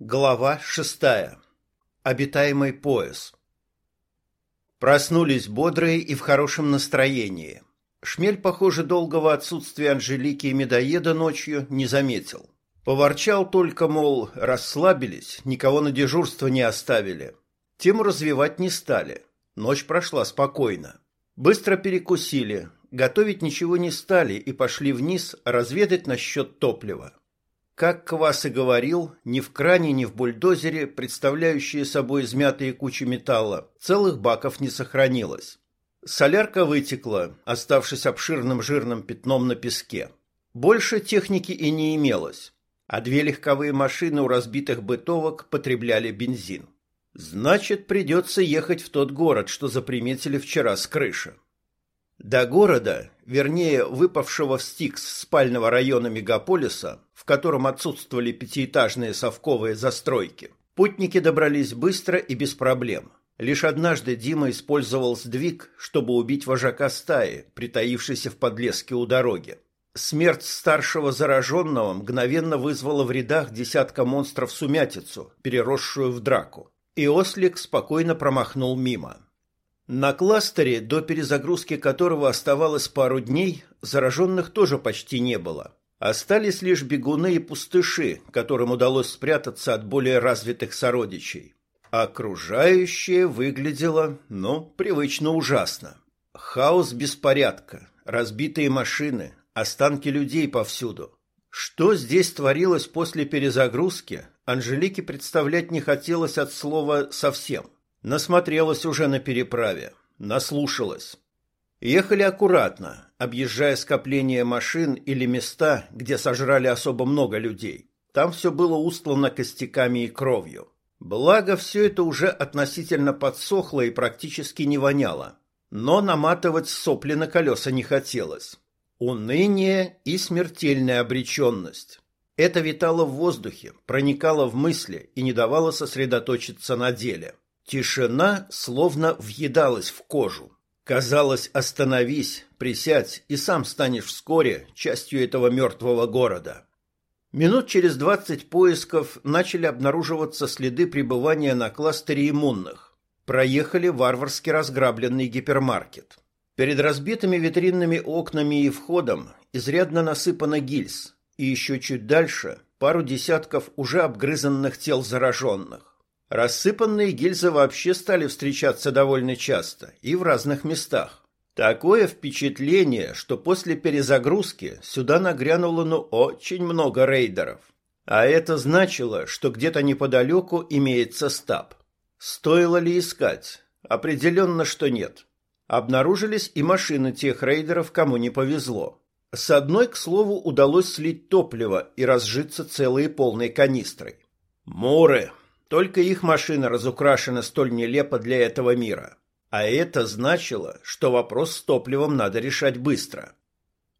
Глава шестая. Обитаемый пояс. Проснулись бодрые и в хорошем настроении. Шмель, похоже, долгого отсутствия Анжелики и медоеда ночью не заметил. Поворчал только, мол, расслабились, никого на дежурство не оставили. Тему развивать не стали. Ночь прошла спокойно. Быстро перекусили, готовить ничего не стали и пошли вниз разведать насчет топлива. Как Квас и говорил, ни в кране, ни в бульдозере, представляющие собой измятые кучи металла, целых баков не сохранилось. Солярка вытекла, оставшись обширным жирным пятном на песке. Больше техники и не имелось, а две легковые машины у разбитых бытовок потребляли бензин. Значит, придется ехать в тот город, что заприметили вчера с крыши. До города, вернее, выпавшего в Стикс спального района мегаполиса, в котором отсутствовали пятиэтажные совковые застройки, путники добрались быстро и без проблем. Лишь однажды Дима использовал сдвиг, чтобы убить вожака стаи, притаившейся в подлеске у дороги. Смерть старшего зараженного мгновенно вызвала в рядах десятка монстров сумятицу, переросшую в драку. И ослик спокойно промахнул мимо. На кластере, до перезагрузки которого оставалось пару дней, зараженных тоже почти не было. Остались лишь бегуны и пустыши, которым удалось спрятаться от более развитых сородичей. Окружающее выглядело, ну, привычно ужасно. Хаос беспорядка, разбитые машины, останки людей повсюду. Что здесь творилось после перезагрузки, Анжелике представлять не хотелось от слова «совсем». Насмотрелась уже на переправе, наслушалась. Ехали аккуратно, объезжая скопления машин или места, где сожрали особо много людей. Там все было устлано костяками и кровью. Благо, все это уже относительно подсохло и практически не воняло. Но наматывать сопли на колеса не хотелось. Уныние и смертельная обреченность. Это витало в воздухе, проникало в мысли и не давало сосредоточиться на деле. Тишина словно въедалась в кожу. Казалось, остановись, присядь, и сам станешь вскоре частью этого мертвого города. Минут через двадцать поисков начали обнаруживаться следы пребывания на кластере иммунных. Проехали варварски разграбленный гипермаркет. Перед разбитыми витринными окнами и входом изрядно насыпано гильз, и еще чуть дальше пару десятков уже обгрызанных тел зараженных. Рассыпанные гильзы вообще стали встречаться довольно часто и в разных местах. Такое впечатление, что после перезагрузки сюда нагрянуло ну очень много рейдеров. А это значило, что где-то неподалеку имеется стаб. Стоило ли искать? Определенно, что нет. Обнаружились и машины тех рейдеров, кому не повезло. С одной, к слову, удалось слить топливо и разжиться целой полной канистрой. Муры, только их машина разукрашена столь нелепо для этого мира. А это значило, что вопрос с топливом надо решать быстро.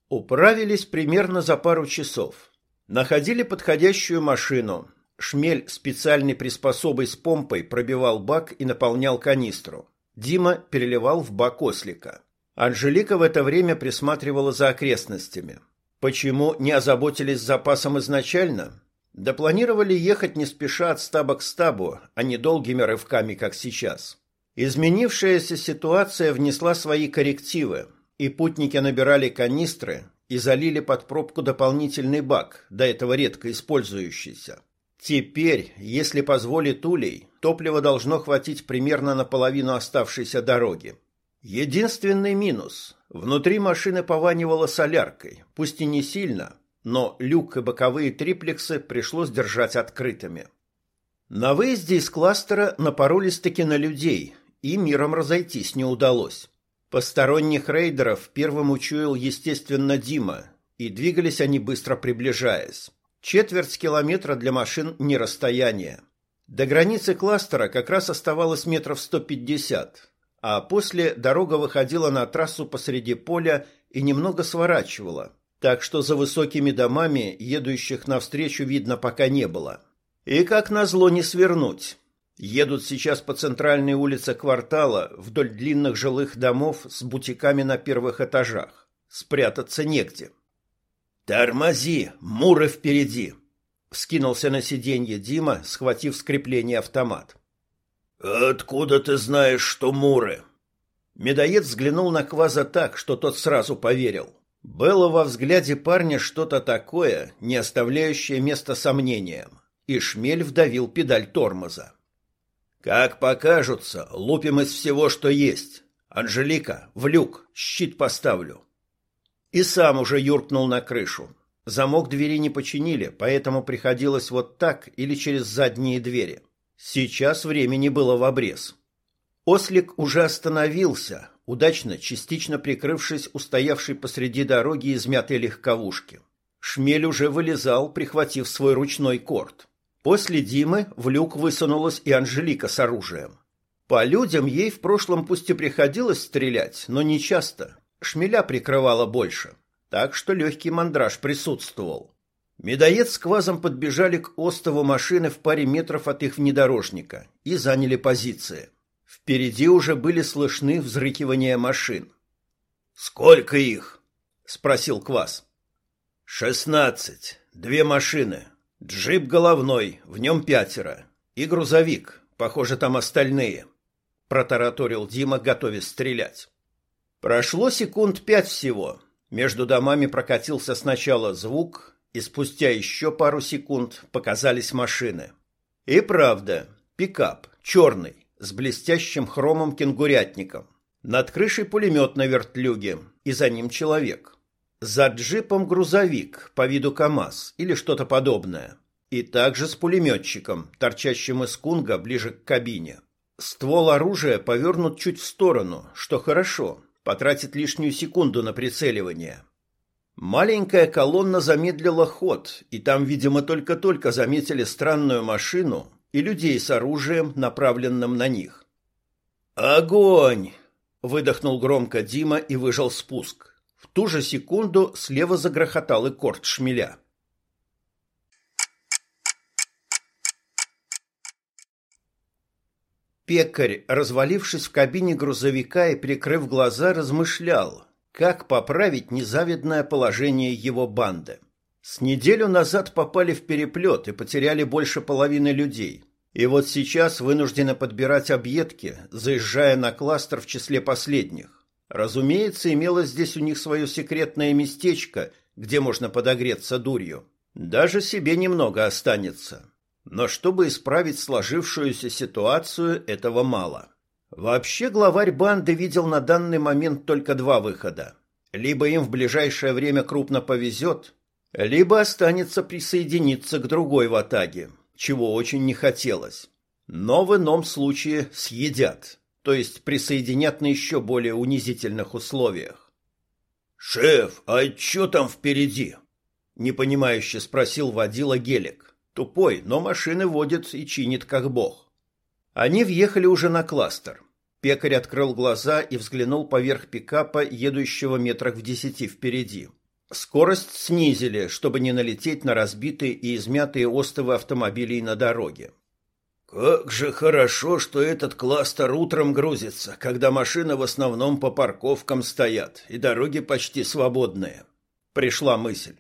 Управились примерно за пару часов. Находили подходящую машину. Шмель специальной приспособой с помпой пробивал бак и наполнял канистру. Дима переливал в бак ослика. Анжелика в это время присматривала за окрестностями. Почему не озаботились запасом изначально? Да планировали ехать не спеша от стаба к стабу, а не долгими рывками, как сейчас. Изменившаяся ситуация внесла свои коррективы, и путники набирали канистры и залили под пробку дополнительный бак, до этого редко использующийся. Теперь, если позволит улей, топлива должно хватить примерно на половину оставшейся дороги. Единственный минус – внутри машины пованивало соляркой, пусть и не сильно, но люк и боковые триплексы пришлось держать открытыми. На выезде из кластера напоролись-таки на людей, и миром разойтись не удалось. Посторонних рейдеров первым учуял, естественно, Дима, и двигались они быстро приближаясь. Четверть километра для машин не расстояние. До границы кластера как раз оставалось метров 150, а после дорога выходила на трассу посреди поля и немного сворачивала, так что за высокими домами едущих навстречу видно пока не было. И как назло не свернуть. Едут сейчас по центральной улице квартала вдоль длинных жилых домов с бутиками на первых этажах. Спрятаться негде. «Тормози! Муры впереди!» Вскинулся на сиденье Дима, схватив скрепление автомат. «Откуда ты знаешь, что муры?» Медоед взглянул на Кваза так, что тот сразу поверил. Было во взгляде парня что-то такое, не оставляющее места сомнениям, и шмель вдавил педаль тормоза. «Как покажутся, лупим из всего, что есть. Анжелика, в люк, щит поставлю». И сам уже юркнул на крышу. Замок двери не починили, поэтому приходилось вот так или через задние двери. Сейчас времени было в обрез. Ослик уже остановился, удачно частично прикрывшись устоявшей посреди дороги измятой легковушки. Шмель уже вылезал, прихватив свой ручной корт. После Димы в люк высунулась и Анжелика с оружием. По людям ей в прошлом пусть и приходилось стрелять, но не часто. Шмеля прикрывала больше, так что легкий мандраж присутствовал. Медоед с квазом подбежали к остову машины в паре метров от их внедорожника и заняли позиции. Впереди уже были слышны взрыкивания машин. «Сколько их?» — спросил Квас. «Шестнадцать. Две машины. Джип головной, в нем пятеро. И грузовик. Похоже, там остальные», — протараторил Дима, готовясь стрелять. Прошло секунд пять всего. Между домами прокатился сначала звук, и спустя еще пару секунд показались машины. И правда, пикап, черный, с блестящим хромом кенгурятником. Над крышей пулемет на вертлюге, и за ним человек. За джипом грузовик, по виду КАМАЗ или что-то подобное. И также с пулеметчиком, торчащим из кунга ближе к кабине. Ствол оружия повернут чуть в сторону, что хорошо, потратит лишнюю секунду на прицеливание. Маленькая колонна замедлила ход, и там, видимо, только-только заметили странную машину и людей с оружием, направленным на них. «Огонь!» — выдохнул громко Дима и выжал спуск. В ту же секунду слева загрохотал и корт шмеля. Пекарь, развалившись в кабине грузовика и прикрыв глаза, размышлял, как поправить незавидное положение его банды. С неделю назад попали в переплет и потеряли больше половины людей. И вот сейчас вынуждены подбирать объедки, заезжая на кластер в числе последних. Разумеется, имелось здесь у них свое секретное местечко, где можно подогреться дурью. Даже себе немного останется. Но чтобы исправить сложившуюся ситуацию, этого мало. Вообще главарь банды видел на данный момент только два выхода. Либо им в ближайшее время крупно повезет, либо останется присоединиться к другой ватаге, чего очень не хотелось. Но в ином случае съедят, то есть присоединят на еще более унизительных условиях. «Шеф, а что там впереди?» — непонимающе спросил водила Гелик. Тупой, но машины водит и чинит как бог. Они въехали уже на кластер. Пекарь открыл глаза и взглянул поверх пикапа, едущего метрах в десяти впереди. Скорость снизили, чтобы не налететь на разбитые и измятые остовы автомобилей на дороге. «Как же хорошо, что этот кластер утром грузится, когда машины в основном по парковкам стоят, и дороги почти свободные», — пришла мысль.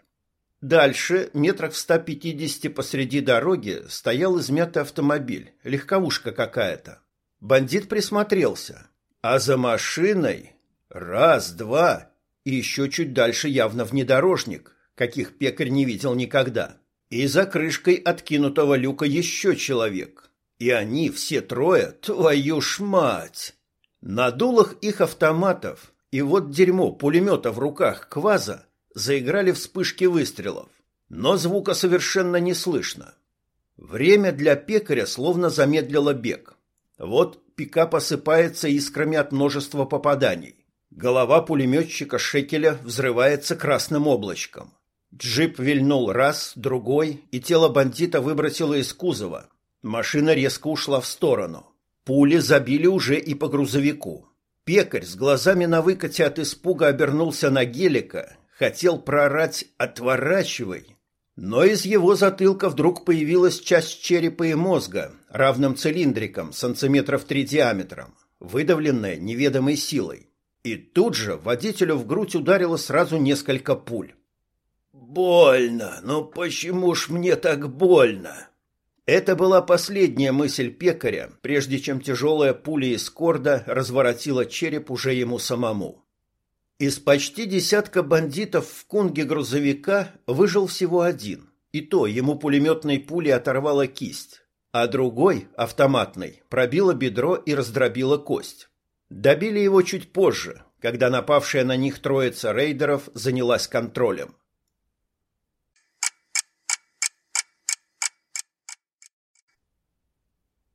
Дальше, метрах в 150 посреди дороги, стоял измятый автомобиль, легковушка какая-то. Бандит присмотрелся. А за машиной раз, два и еще чуть дальше явно внедорожник, каких пекарь не видел никогда. И за крышкой откинутого люка еще человек. И они все трое, твою ж мать! На дулах их автоматов и вот дерьмо пулемета в руках кваза заиграли вспышки выстрелов, но звука совершенно не слышно. Время для пекаря словно замедлило бег. Вот пикап осыпается искрами от множества попаданий. Голова пулеметчика Шекеля взрывается красным облачком. Джип вильнул раз, другой, и тело бандита выбросило из кузова. Машина резко ушла в сторону. Пули забили уже и по грузовику. Пекарь с глазами на выкате от испуга обернулся на гелика хотел прорать «отворачивай», но из его затылка вдруг появилась часть черепа и мозга, равным цилиндрикам сантиметров три диаметром, выдавленная неведомой силой. И тут же водителю в грудь ударило сразу несколько пуль. «Больно! Ну почему ж мне так больно?» Это была последняя мысль пекаря, прежде чем тяжелая пуля из корда разворотила череп уже ему самому. Из почти десятка бандитов в кунге грузовика выжил всего один, и то ему пулеметной пулей оторвала кисть, а другой, автоматной, пробила бедро и раздробила кость. Добили его чуть позже, когда напавшая на них троица рейдеров занялась контролем.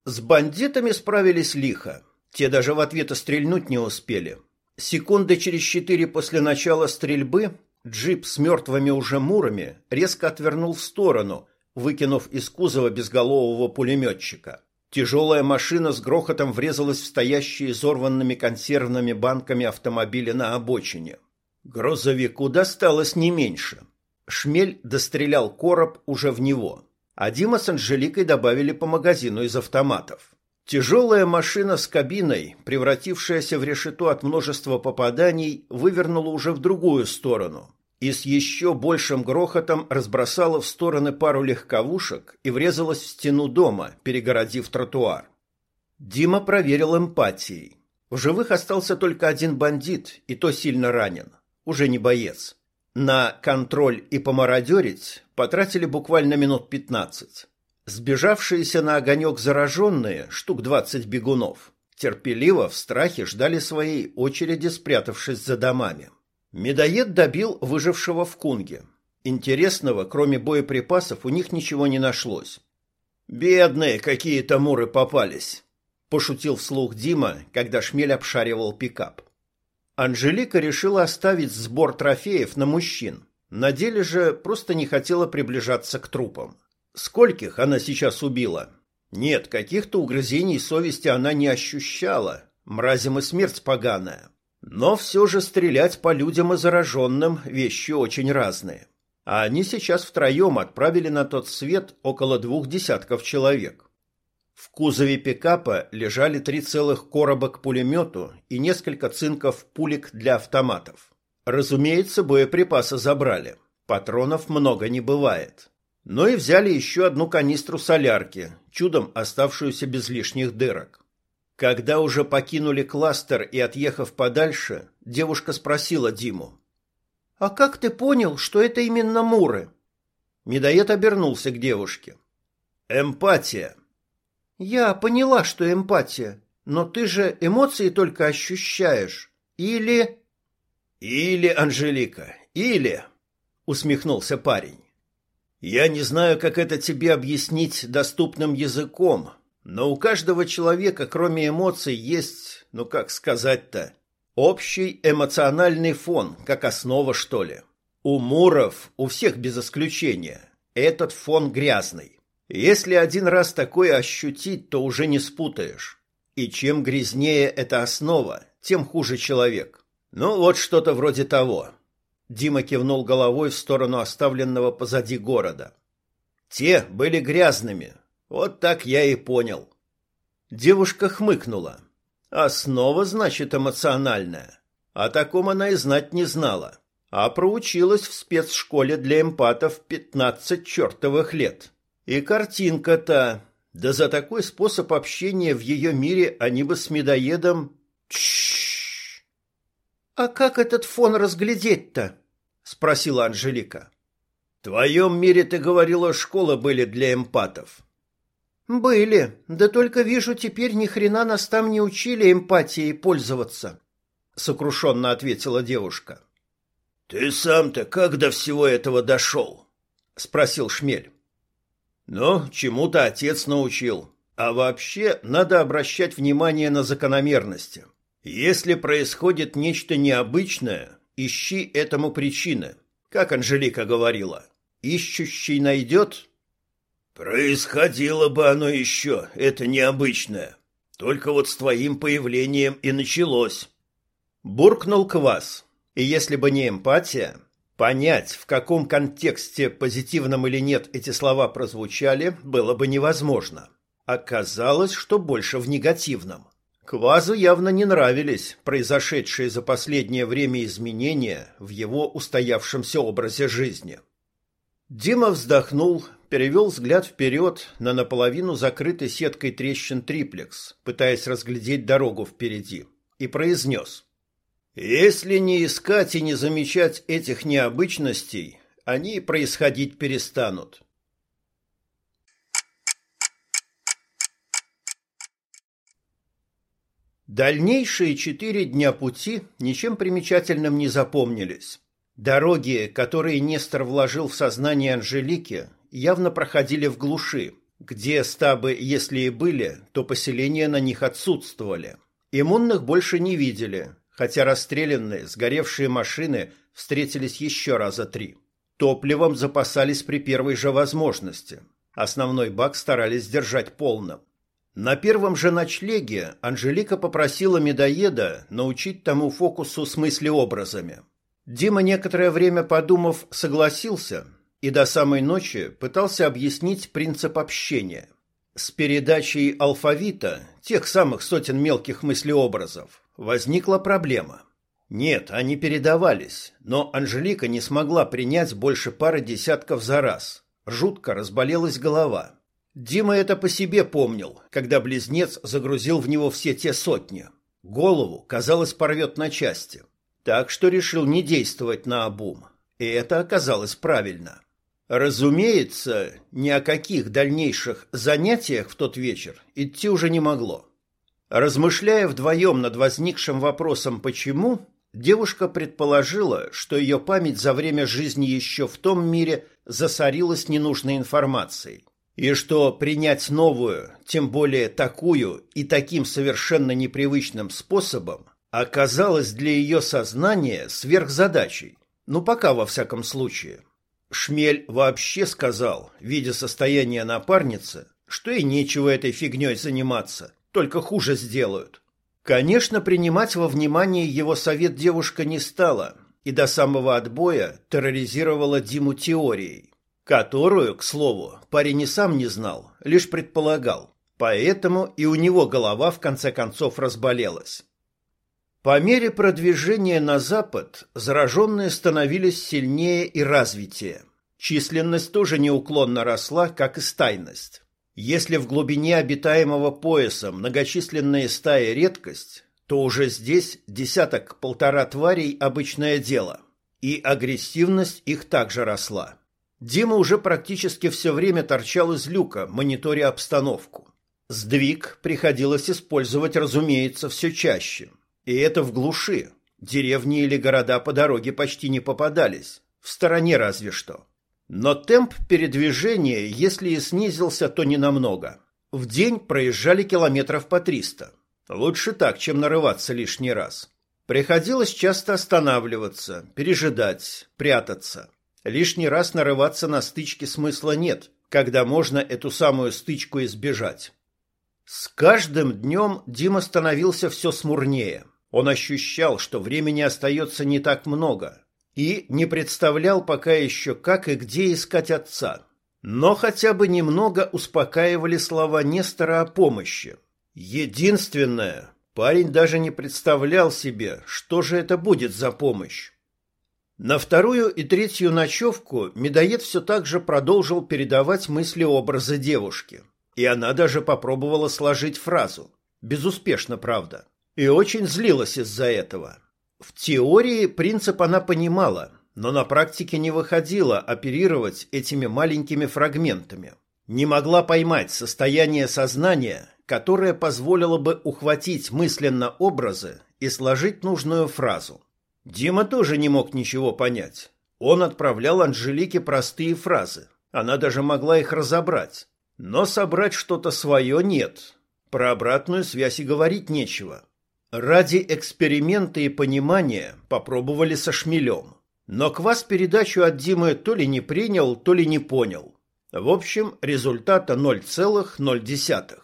С бандитами справились лихо. Те даже в ответ стрельнуть не успели. Секунды через четыре после начала стрельбы джип с мертвыми уже мурами резко отвернул в сторону, выкинув из кузова безголового пулеметчика. Тяжелая машина с грохотом врезалась в стоящие изорванными консервными банками автомобили на обочине. Грузовику досталось не меньше. Шмель дострелял короб уже в него а Дима с Анжеликой добавили по магазину из автоматов. Тяжелая машина с кабиной, превратившаяся в решето от множества попаданий, вывернула уже в другую сторону и с еще большим грохотом разбросала в стороны пару легковушек и врезалась в стену дома, перегородив тротуар. Дима проверил эмпатией. В живых остался только один бандит, и то сильно ранен. Уже не боец. На контроль и помародерить потратили буквально минут пятнадцать. Сбежавшиеся на огонек зараженные, штук двадцать бегунов, терпеливо в страхе ждали своей очереди, спрятавшись за домами. Медоед добил выжившего в кунге. Интересного, кроме боеприпасов, у них ничего не нашлось. «Бедные какие-то муры попались», – пошутил вслух Дима, когда шмель обшаривал пикап. Анжелика решила оставить сбор трофеев на мужчин. На деле же просто не хотела приближаться к трупам. Скольких она сейчас убила? Нет, каких-то угрызений совести она не ощущала. Мразим и смерть поганая. Но все же стрелять по людям и зараженным – вещи очень разные. А они сейчас втроем отправили на тот свет около двух десятков человек. В кузове пикапа лежали три целых короба к пулемету и несколько цинков пулек для автоматов. Разумеется, боеприпасы забрали. Патронов много не бывает. Но и взяли еще одну канистру солярки, чудом оставшуюся без лишних дырок. Когда уже покинули кластер и отъехав подальше, девушка спросила Диму. «А как ты понял, что это именно муры?» Медоед обернулся к девушке. «Эмпатия», я поняла, что эмпатия, но ты же эмоции только ощущаешь. Или... Или, Анжелика, или... Усмехнулся парень. Я не знаю, как это тебе объяснить доступным языком, но у каждого человека, кроме эмоций, есть, ну как сказать-то, общий эмоциональный фон, как основа, что ли. У муров, у всех без исключения, этот фон грязный. Если один раз такое ощутить, то уже не спутаешь. И чем грязнее эта основа, тем хуже человек. Ну, вот что-то вроде того. Дима кивнул головой в сторону оставленного позади города. Те были грязными. Вот так я и понял. Девушка хмыкнула. Основа, значит, эмоциональная. О таком она и знать не знала. А проучилась в спецшколе для эмпатов пятнадцать чертовых лет. И картинка-то. Да за такой способ общения в ее мире они бы с медоедом... А как этот фон разглядеть-то? спросила Анжелика. В твоем мире ты говорила, школы были для эмпатов. Были, да только вижу, теперь ни хрена нас там не учили эмпатией пользоваться, сокрушенно ответила девушка. Ты сам-то как до всего этого дошел? спросил Шмель. Но чему-то отец научил. А вообще надо обращать внимание на закономерности. Если происходит нечто необычное, ищи этому причины. Как Анжелика говорила, ищущий найдет. Происходило бы оно еще, это необычное. Только вот с твоим появлением и началось. Буркнул Квас. И если бы не эмпатия, Понять, в каком контексте, позитивном или нет, эти слова прозвучали, было бы невозможно. Оказалось, что больше в негативном. Квазу явно не нравились произошедшие за последнее время изменения в его устоявшемся образе жизни. Дима вздохнул, перевел взгляд вперед на наполовину закрытый сеткой трещин триплекс, пытаясь разглядеть дорогу впереди, и произнес. «Если не искать и не замечать этих необычностей, они происходить перестанут». Дальнейшие четыре дня пути ничем примечательным не запомнились. Дороги, которые Нестор вложил в сознание Анжелики, явно проходили в глуши, где стабы, если и были, то поселения на них отсутствовали. Иммунных больше не видели, хотя расстрелянные, сгоревшие машины встретились еще раза три. Топливом запасались при первой же возможности. Основной бак старались держать полным. На первом же ночлеге Анжелика попросила медоеда научить тому фокусу с мыслеобразами. Дима некоторое время подумав, согласился и до самой ночи пытался объяснить принцип общения. С передачей алфавита, тех самых сотен мелких мыслеобразов, возникла проблема. Нет, они передавались, но Анжелика не смогла принять больше пары десятков за раз. Жутко разболелась голова. Дима это по себе помнил, когда близнец загрузил в него все те сотни. Голову, казалось, порвет на части. Так что решил не действовать на обум. И это оказалось правильно. Разумеется, ни о каких дальнейших занятиях в тот вечер идти уже не могло. Размышляя вдвоем над возникшим вопросом «почему?», девушка предположила, что ее память за время жизни еще в том мире засорилась ненужной информацией. И что принять новую, тем более такую и таким совершенно непривычным способом, оказалось для ее сознания сверхзадачей. Ну, пока во всяком случае. Шмель вообще сказал, видя состояние напарницы, что и нечего этой фигней заниматься, только хуже сделают. Конечно, принимать во внимание его совет девушка не стала и до самого отбоя терроризировала Диму теорией которую, к слову, парень и сам не знал, лишь предполагал. Поэтому и у него голова в конце концов разболелась. По мере продвижения на запад зараженные становились сильнее и развитее. Численность тоже неуклонно росла, как и стайность. Если в глубине обитаемого пояса многочисленные стаи редкость, то уже здесь десяток-полтора тварей обычное дело, и агрессивность их также росла. Дима уже практически все время торчал из люка, мониторя обстановку. Сдвиг приходилось использовать, разумеется, все чаще. И это в глуши. Деревни или города по дороге почти не попадались. В стороне разве что. Но темп передвижения, если и снизился, то не намного. В день проезжали километров по 300. Лучше так, чем нарываться лишний раз. Приходилось часто останавливаться, пережидать, прятаться. Лишний раз нарываться на стычки смысла нет, когда можно эту самую стычку избежать. С каждым днем Дима становился все смурнее. Он ощущал, что времени остается не так много, и не представлял пока еще, как и где искать отца. Но хотя бы немного успокаивали слова Нестора о помощи. Единственное, парень даже не представлял себе, что же это будет за помощь. На вторую и третью ночевку медоед все так же продолжил передавать мысли-образы девушки. И она даже попробовала сложить фразу. Безуспешно, правда. И очень злилась из-за этого. В теории принцип она понимала, но на практике не выходила оперировать этими маленькими фрагментами. Не могла поймать состояние сознания, которое позволило бы ухватить мысленно образы и сложить нужную фразу. Дима тоже не мог ничего понять. Он отправлял Анжелике простые фразы. Она даже могла их разобрать. Но собрать что-то свое нет. Про обратную связь и говорить нечего. Ради эксперимента и понимания попробовали со шмелем. Но Квас передачу от Димы то ли не принял, то ли не понял. В общем, результата 0,0.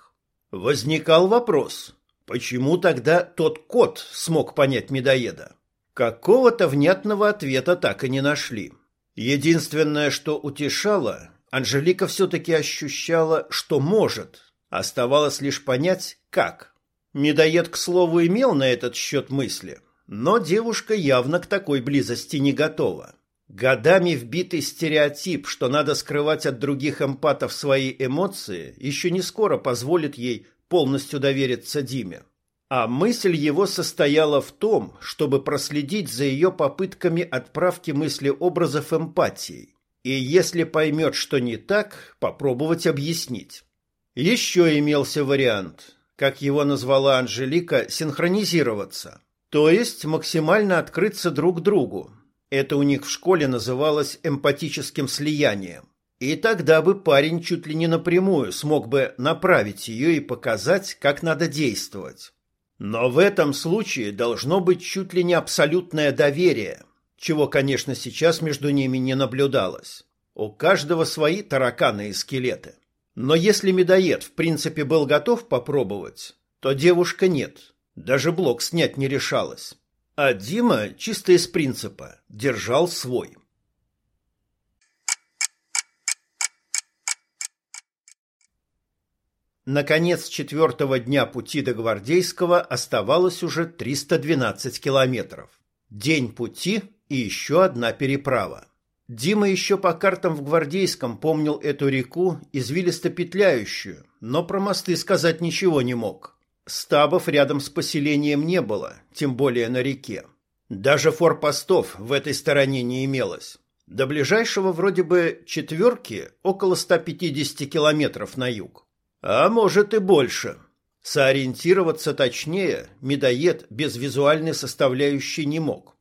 Возникал вопрос, почему тогда тот кот смог понять медоеда? Какого-то внятного ответа так и не нашли. Единственное, что утешало, Анжелика все-таки ощущала, что может. Оставалось лишь понять, как. Медоед, к слову, имел на этот счет мысли, но девушка явно к такой близости не готова. Годами вбитый стереотип, что надо скрывать от других эмпатов свои эмоции, еще не скоро позволит ей полностью довериться Диме. А мысль его состояла в том, чтобы проследить за ее попытками отправки мыслеобразов эмпатией. И если поймет, что не так, попробовать объяснить. Еще имелся вариант, как его назвала Анжелика, синхронизироваться. То есть максимально открыться друг другу. Это у них в школе называлось эмпатическим слиянием. И тогда бы парень чуть ли не напрямую смог бы направить ее и показать, как надо действовать. Но в этом случае должно быть чуть ли не абсолютное доверие, чего, конечно, сейчас между ними не наблюдалось. У каждого свои тараканы и скелеты. Но если медоед в принципе был готов попробовать, то девушка нет. Даже блок снять не решалась. А Дима, чисто из принципа, держал свой. Наконец четвертого дня пути до Гвардейского оставалось уже 312 километров. День пути и еще одна переправа. Дима еще по картам в Гвардейском помнил эту реку, извилисто петляющую, но про мосты сказать ничего не мог. Стабов рядом с поселением не было, тем более на реке. Даже форпостов в этой стороне не имелось. До ближайшего вроде бы четверки около 150 километров на юг. А может и больше. Сориентироваться точнее медоед без визуальной составляющей не мог.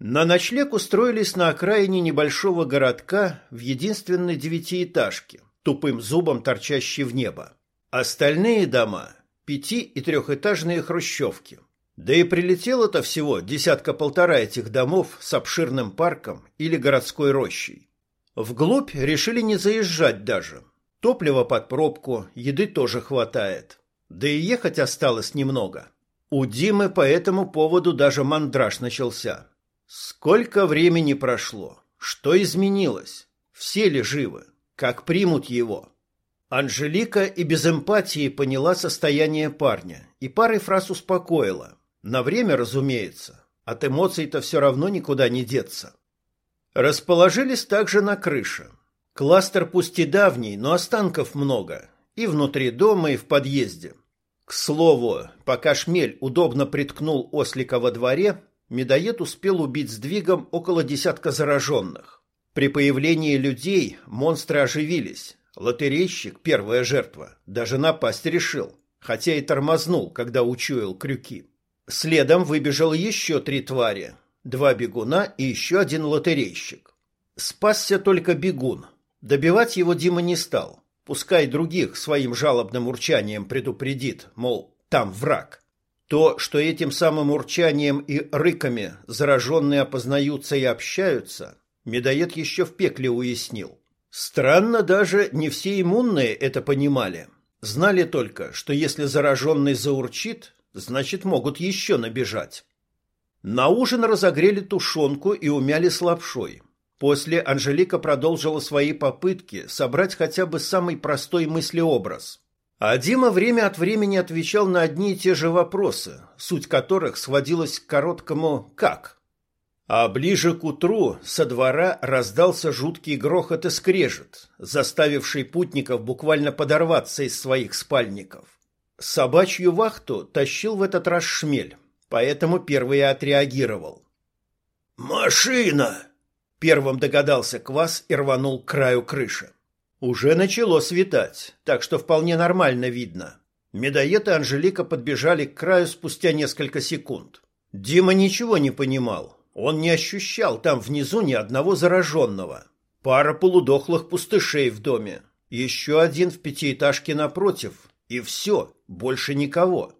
На ночлег устроились на окраине небольшого городка в единственной девятиэтажке, тупым зубом торчащей в небо. Остальные дома – пяти- и трехэтажные хрущевки. Да и прилетело-то всего десятка-полтора этих домов с обширным парком или городской рощей. Вглубь решили не заезжать даже – Топлива под пробку, еды тоже хватает. Да и ехать осталось немного. У Димы по этому поводу даже мандраж начался. Сколько времени прошло? Что изменилось? Все ли живы? Как примут его? Анжелика и без эмпатии поняла состояние парня и парой фраз успокоила. На время, разумеется. От эмоций-то все равно никуда не деться. Расположились также на крыше. Кластер пусть и давний, но останков много. И внутри дома, и в подъезде. К слову, пока шмель удобно приткнул ослика во дворе, медоед успел убить сдвигом около десятка зараженных. При появлении людей монстры оживились. Лотерейщик, первая жертва, даже напасть решил, хотя и тормознул, когда учуял крюки. Следом выбежал еще три твари, два бегуна и еще один лотерейщик. Спасся только бегун, Добивать его Дима не стал. Пускай других своим жалобным урчанием предупредит, мол, там враг. То, что этим самым урчанием и рыками зараженные опознаются и общаются, медоед еще в пекле уяснил. Странно даже, не все иммунные это понимали. Знали только, что если зараженный заурчит, значит могут еще набежать. На ужин разогрели тушенку и умяли с лапшой. После Анжелика продолжила свои попытки собрать хотя бы самый простой мыслеобраз. А Дима время от времени отвечал на одни и те же вопросы, суть которых сводилась к короткому «как?». А ближе к утру со двора раздался жуткий грохот и скрежет, заставивший путников буквально подорваться из своих спальников. Собачью вахту тащил в этот раз шмель, поэтому первый отреагировал. «Машина!» Первым догадался Квас и рванул к краю крыши. Уже начало светать, так что вполне нормально видно. Медоед и Анжелика подбежали к краю спустя несколько секунд. Дима ничего не понимал. Он не ощущал там внизу ни одного зараженного. Пара полудохлых пустышей в доме. Еще один в пятиэтажке напротив. И все, больше никого.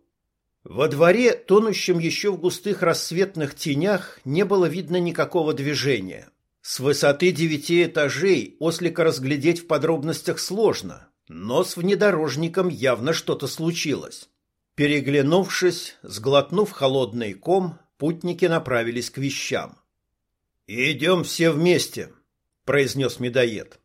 Во дворе, тонущем еще в густых рассветных тенях, не было видно никакого движения. С высоты девяти этажей ослика разглядеть в подробностях сложно, но с внедорожником явно что-то случилось. Переглянувшись, сглотнув холодный ком, путники направились к вещам. «Идем все вместе», — произнес медоед.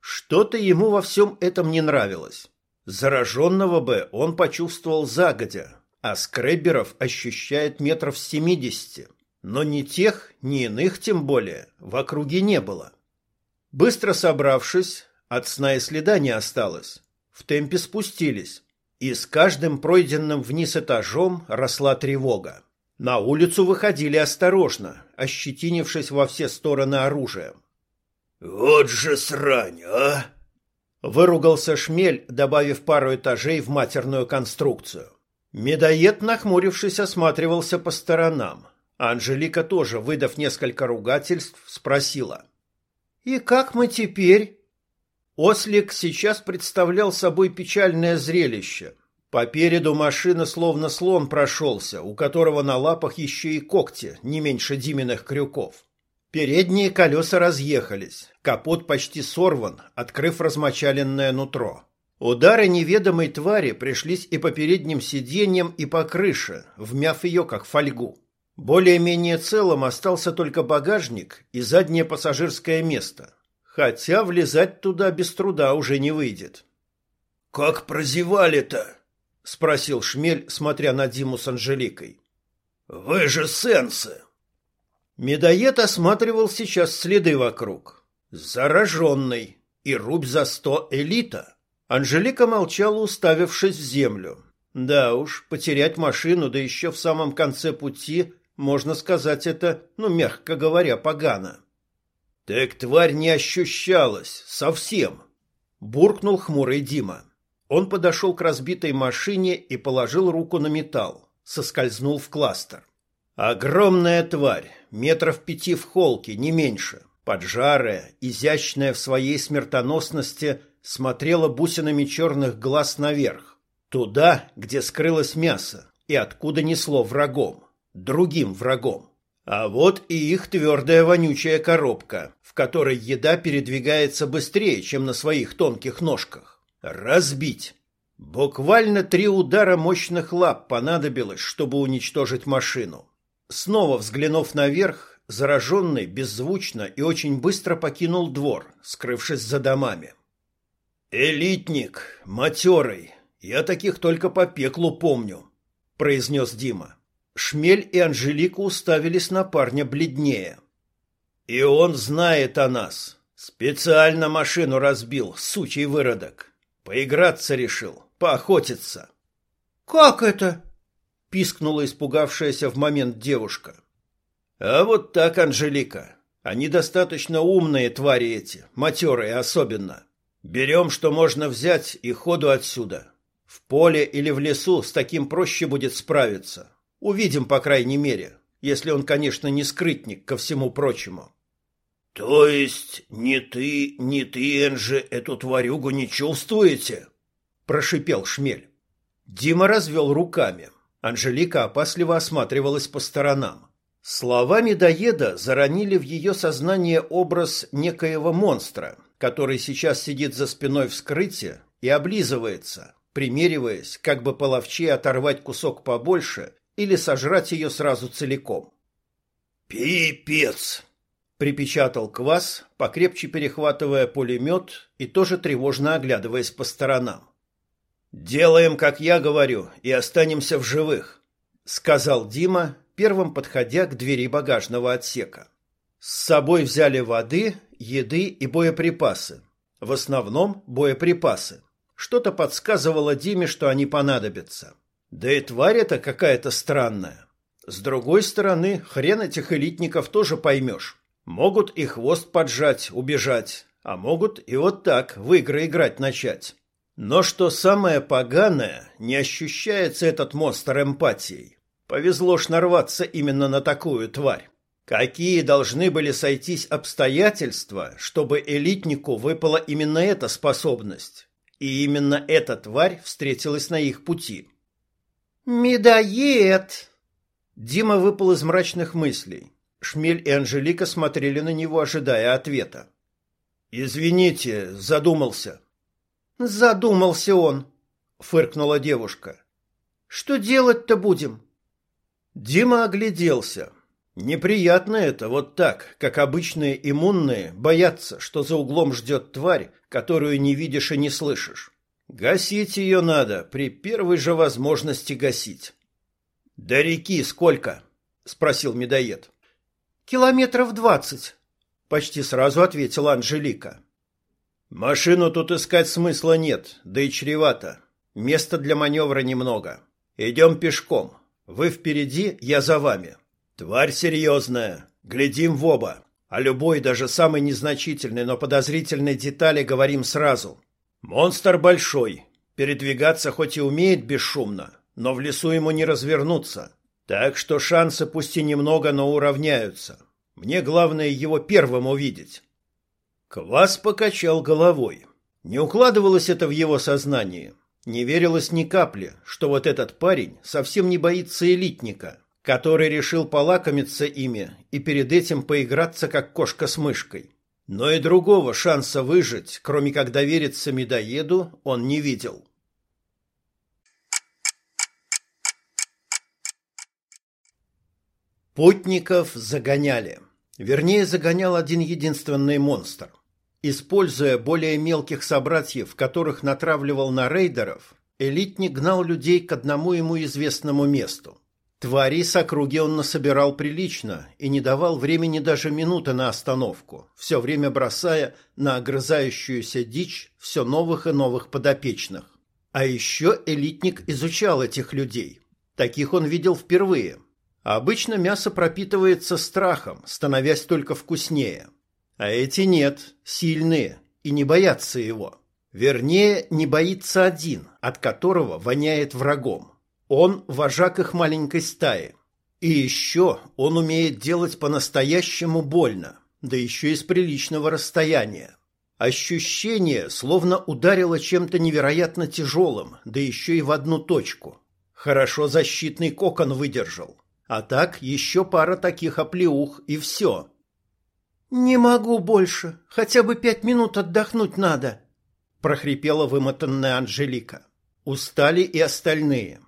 Что-то ему во всем этом не нравилось. Зараженного бы он почувствовал загодя, а скребберов ощущает метров семидесяти. Но ни тех, ни иных тем более в округе не было. Быстро собравшись, от сна и следа не осталось, в темпе спустились, и с каждым пройденным вниз этажом росла тревога. На улицу выходили осторожно, ощетинившись во все стороны оружием. «Вот же срань, а!» Выругался шмель, добавив пару этажей в матерную конструкцию. Медоед, нахмурившись, осматривался по сторонам. А Анжелика тоже, выдав несколько ругательств, спросила. «И как мы теперь?» Ослик сейчас представлял собой печальное зрелище. По переду машины словно слон прошелся, у которого на лапах еще и когти, не меньше Диминых крюков. Передние колеса разъехались, капот почти сорван, открыв размочаленное нутро. Удары неведомой твари пришлись и по передним сиденьям, и по крыше, вмяв ее как фольгу. Более-менее целым остался только багажник и заднее пассажирское место, хотя влезать туда без труда уже не выйдет. «Как прозевали-то?» — спросил Шмель, смотря на Диму с Анжеликой. «Вы же сенсы!» Медоед осматривал сейчас следы вокруг. Зараженный. И рубь за сто элита. Анжелика молчала, уставившись в землю. Да уж, потерять машину, да еще в самом конце пути, можно сказать это, ну, мягко говоря, погано. Так тварь не ощущалась, совсем. Буркнул хмурый Дима. Он подошел к разбитой машине и положил руку на металл. Соскользнул в кластер. Огромная тварь, метров пяти в холке, не меньше, поджарая, изящная в своей смертоносности, смотрела бусинами черных глаз наверх, туда, где скрылось мясо и откуда несло врагом, другим врагом. А вот и их твердая вонючая коробка, в которой еда передвигается быстрее, чем на своих тонких ножках. Разбить. Буквально три удара мощных лап понадобилось, чтобы уничтожить машину. Снова взглянув наверх, зараженный беззвучно и очень быстро покинул двор, скрывшись за домами. «Элитник, матерый, я таких только по пеклу помню», — произнес Дима. Шмель и Анжелика уставились на парня бледнее. «И он знает о нас. Специально машину разбил, сучий выродок. Поиграться решил, поохотиться». «Как это?» пискнула испугавшаяся в момент девушка. А вот так, Анжелика. Они достаточно умные твари эти, матерые особенно. Берем, что можно взять, и ходу отсюда. В поле или в лесу с таким проще будет справиться. Увидим, по крайней мере, если он, конечно, не скрытник ко всему прочему. То есть ни ты, ни ты, Энжи, эту тварюгу не чувствуете? Прошипел Шмель. Дима развел руками. Анжелика опасливо осматривалась по сторонам. Слова медоеда заронили в ее сознание образ некоего монстра, который сейчас сидит за спиной вскрытия и облизывается, примериваясь, как бы половче оторвать кусок побольше или сожрать ее сразу целиком. «Пипец!» — припечатал Квас, покрепче перехватывая пулемет и тоже тревожно оглядываясь по сторонам. «Делаем, как я говорю, и останемся в живых», — сказал Дима, первым подходя к двери багажного отсека. С собой взяли воды, еды и боеприпасы. В основном боеприпасы. Что-то подсказывало Диме, что они понадобятся. Да и тварь эта какая-то странная. С другой стороны, хрен этих элитников тоже поймешь. Могут и хвост поджать, убежать, а могут и вот так в игры играть начать. Но что самое поганое, не ощущается этот монстр эмпатией. Повезло ж нарваться именно на такую тварь. Какие должны были сойтись обстоятельства, чтобы элитнику выпала именно эта способность? И именно эта тварь встретилась на их пути. «Медоед!» Дима выпал из мрачных мыслей. Шмель и Анжелика смотрели на него, ожидая ответа. «Извините, задумался», Задумался он, фыркнула девушка. Что делать-то будем? Дима огляделся. Неприятно это, вот так, как обычные иммунные боятся, что за углом ждет тварь, которую не видишь и не слышишь. Гасить ее надо, при первой же возможности гасить. До реки сколько? — спросил медоед. «Километров двадцать», — почти сразу ответила Анжелика. «Машину тут искать смысла нет, да и чревато. Места для маневра немного. Идем пешком. Вы впереди, я за вами. Тварь серьезная. Глядим в оба. О любой, даже самой незначительной, но подозрительной детали говорим сразу. Монстр большой. Передвигаться хоть и умеет бесшумно, но в лесу ему не развернуться. Так что шансы пусть и немного, но уравняются. Мне главное его первым увидеть. Квас покачал головой. Не укладывалось это в его сознание. Не верилось ни капли, что вот этот парень совсем не боится элитника, который решил полакомиться ими и перед этим поиграться как кошка с мышкой. Но и другого шанса выжить, кроме как довериться медоеду, он не видел. Путников загоняли. Вернее, загонял один единственный монстр. Используя более мелких собратьев, которых натравливал на рейдеров, элитник гнал людей к одному ему известному месту. Твари с округи он насобирал прилично и не давал времени даже минуты на остановку, все время бросая на огрызающуюся дичь все новых и новых подопечных. А еще элитник изучал этих людей. Таких он видел впервые. обычно мясо пропитывается страхом, становясь только вкуснее – а эти нет, сильные и не боятся его. Вернее, не боится один, от которого воняет врагом. Он вожак их маленькой стаи. И еще он умеет делать по-настоящему больно, да еще и с приличного расстояния. Ощущение словно ударило чем-то невероятно тяжелым, да еще и в одну точку. Хорошо защитный кокон выдержал. А так еще пара таких оплеух и все. «Не могу больше. Хотя бы пять минут отдохнуть надо», — прохрипела вымотанная Анжелика. Устали и остальные.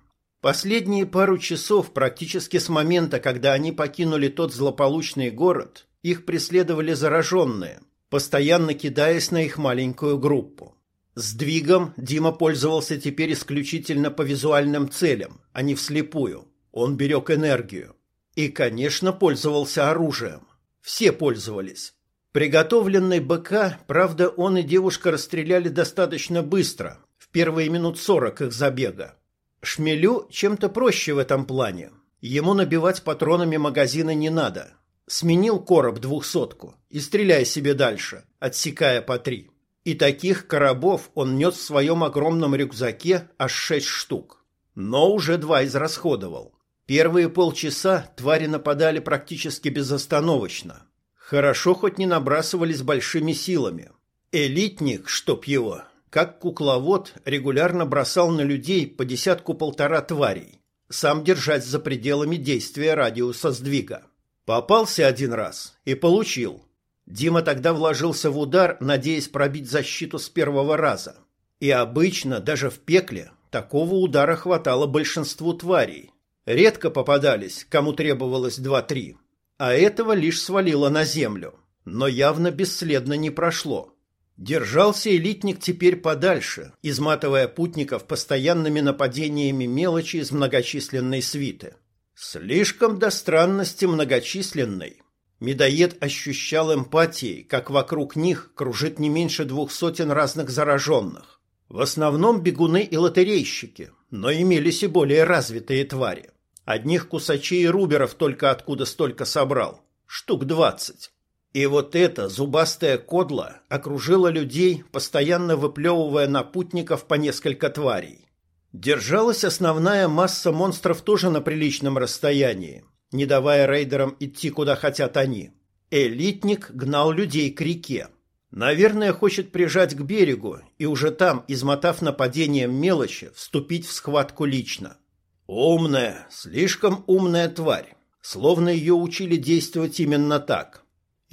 Последние пару часов, практически с момента, когда они покинули тот злополучный город, их преследовали зараженные, постоянно кидаясь на их маленькую группу. Сдвигом Дима пользовался теперь исключительно по визуальным целям, а не вслепую. Он берег энергию. И, конечно, пользовался оружием. Все пользовались. Приготовленный БК, правда, он и девушка расстреляли достаточно быстро, в первые минут сорок их забега. Шмелю чем-то проще в этом плане. Ему набивать патронами магазины не надо. Сменил короб двухсотку и стреляй себе дальше, отсекая по три. И таких коробов он нес в своем огромном рюкзаке аж шесть штук. Но уже два израсходовал. Первые полчаса твари нападали практически безостановочно. Хорошо хоть не набрасывались большими силами. Элитник, чтоб его, как кукловод, регулярно бросал на людей по десятку-полтора тварей, сам держать за пределами действия радиуса сдвига. Попался один раз и получил. Дима тогда вложился в удар, надеясь пробить защиту с первого раза. И обычно, даже в пекле, такого удара хватало большинству тварей, Редко попадались, кому требовалось два-три, а этого лишь свалило на землю, но явно бесследно не прошло. Держался элитник теперь подальше, изматывая путников постоянными нападениями мелочи из многочисленной свиты. Слишком до странности многочисленной. Медоед ощущал эмпатией, как вокруг них кружит не меньше двух сотен разных зараженных. В основном бегуны и лотерейщики, но имелись и более развитые твари. Одних кусачей и руберов только откуда столько собрал. Штук двадцать. И вот эта зубастая кодла окружила людей, постоянно выплевывая на путников по несколько тварей. Держалась основная масса монстров тоже на приличном расстоянии, не давая рейдерам идти куда хотят они. Элитник гнал людей к реке. Наверное, хочет прижать к берегу и уже там, измотав нападением мелочи, вступить в схватку лично. Умная, слишком умная тварь. Словно ее учили действовать именно так.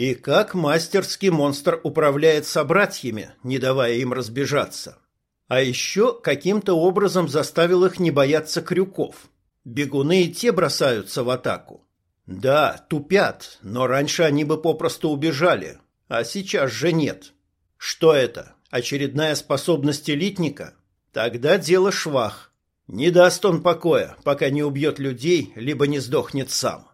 И как мастерски монстр управляет собратьями, не давая им разбежаться. А еще каким-то образом заставил их не бояться крюков. Бегуны и те бросаются в атаку. Да, тупят, но раньше они бы попросту убежали, а сейчас же нет. Что это? Очередная способность элитника? Тогда дело швах. Не даст он покоя, пока не убьет людей, либо не сдохнет сам.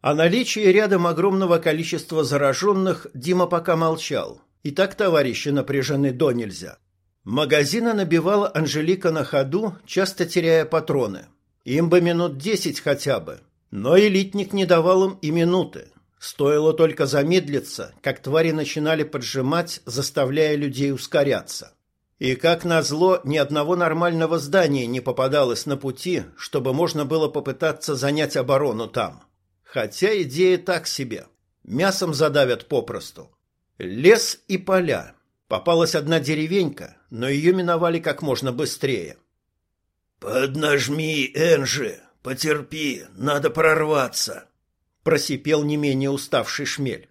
О наличии рядом огромного количества зараженных Дима пока молчал. И так товарищи напряжены до нельзя. Магазина набивала Анжелика на ходу, часто теряя патроны. Им бы минут десять хотя бы. Но элитник не давал им и минуты. Стоило только замедлиться, как твари начинали поджимать, заставляя людей ускоряться. И как назло, ни одного нормального здания не попадалось на пути, чтобы можно было попытаться занять оборону там. Хотя идея так себе. Мясом задавят попросту. Лес и поля. Попалась одна деревенька, но ее миновали как можно быстрее. «Поднажми, Энжи, потерпи, надо прорваться», — просипел не менее уставший шмель.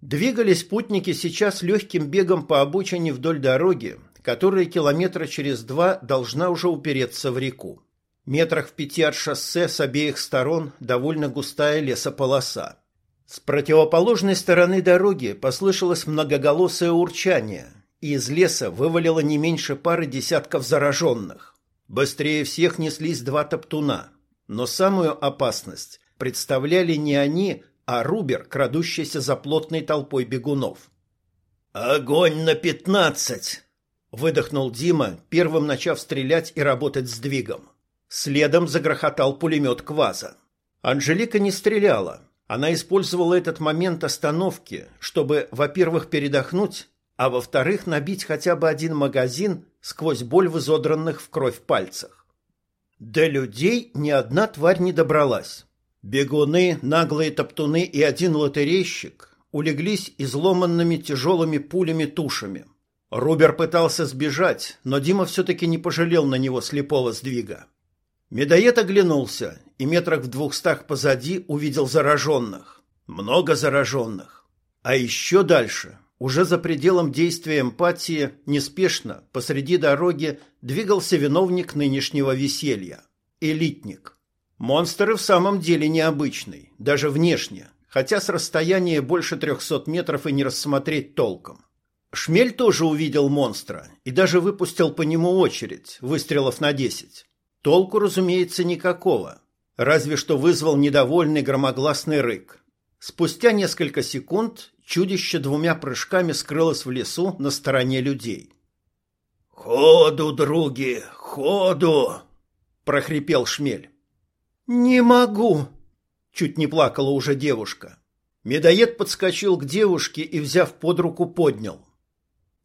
Двигались путники сейчас легким бегом по обочине вдоль дороги, которая километра через два должна уже упереться в реку. Метрах в пяти от шоссе с обеих сторон довольно густая лесополоса. С противоположной стороны дороги послышалось многоголосое урчание, и из леса вывалило не меньше пары десятков зараженных. Быстрее всех неслись два топтуна, но самую опасность представляли не они, а Рубер, крадущийся за плотной толпой бегунов. «Огонь на пятнадцать!» Выдохнул Дима, первым начав стрелять и работать с двигом. Следом загрохотал пулемет Кваза. Анжелика не стреляла. Она использовала этот момент остановки, чтобы, во-первых, передохнуть, а во-вторых, набить хотя бы один магазин сквозь боль в изодранных в кровь пальцах. До людей ни одна тварь не добралась. Бегуны, наглые топтуны и один лотерейщик улеглись изломанными тяжелыми пулями тушами – Рубер пытался сбежать, но Дима все-таки не пожалел на него слепого сдвига. Медоед оглянулся и метрах в двухстах позади увидел зараженных. Много зараженных. А еще дальше, уже за пределом действия эмпатии, неспешно, посреди дороги, двигался виновник нынешнего веселья. Элитник. Монстр и в самом деле необычный, даже внешне, хотя с расстояния больше трехсот метров и не рассмотреть толком. Шмель тоже увидел монстра и даже выпустил по нему очередь, выстрелов на десять. Толку, разумеется, никакого, разве что вызвал недовольный громогласный рык. Спустя несколько секунд чудище двумя прыжками скрылось в лесу на стороне людей. «Ходу, други, ходу!» — прохрипел Шмель. «Не могу!» — чуть не плакала уже девушка. Медоед подскочил к девушке и, взяв под руку, поднял.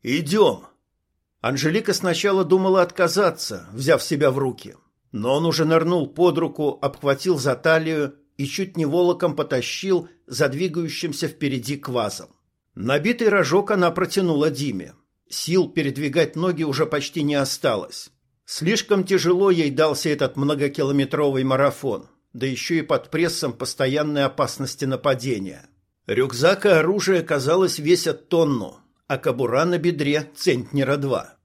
«Идем!» Анжелика сначала думала отказаться, взяв себя в руки. Но он уже нырнул под руку, обхватил за талию и чуть не волоком потащил за двигающимся впереди квазом. Набитый рожок она протянула Диме. Сил передвигать ноги уже почти не осталось. Слишком тяжело ей дался этот многокилометровый марафон, да еще и под прессом постоянной опасности нападения. Рюкзак и оружие, казалось, весят тонну, а кобура на бедре центнера два.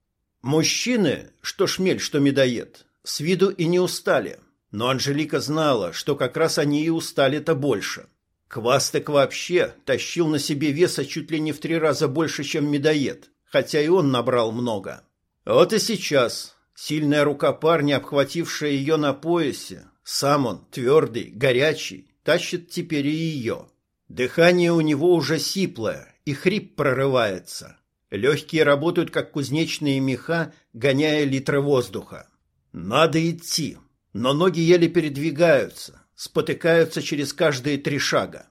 Мужчины, что шмель, что медоед, с виду и не устали, но Анжелика знала, что как раз они и устали-то больше. Квастек вообще тащил на себе веса чуть ли не в три раза больше, чем медоед, хотя и он набрал много. Вот и сейчас сильная рука парня, обхватившая ее на поясе, сам он, твердый, горячий, тащит теперь и ее. Дыхание у него уже сиплое, и хрип прорывается. Легкие работают, как кузнечные меха, гоняя литры воздуха. Надо идти, но ноги еле передвигаются, спотыкаются через каждые три шага.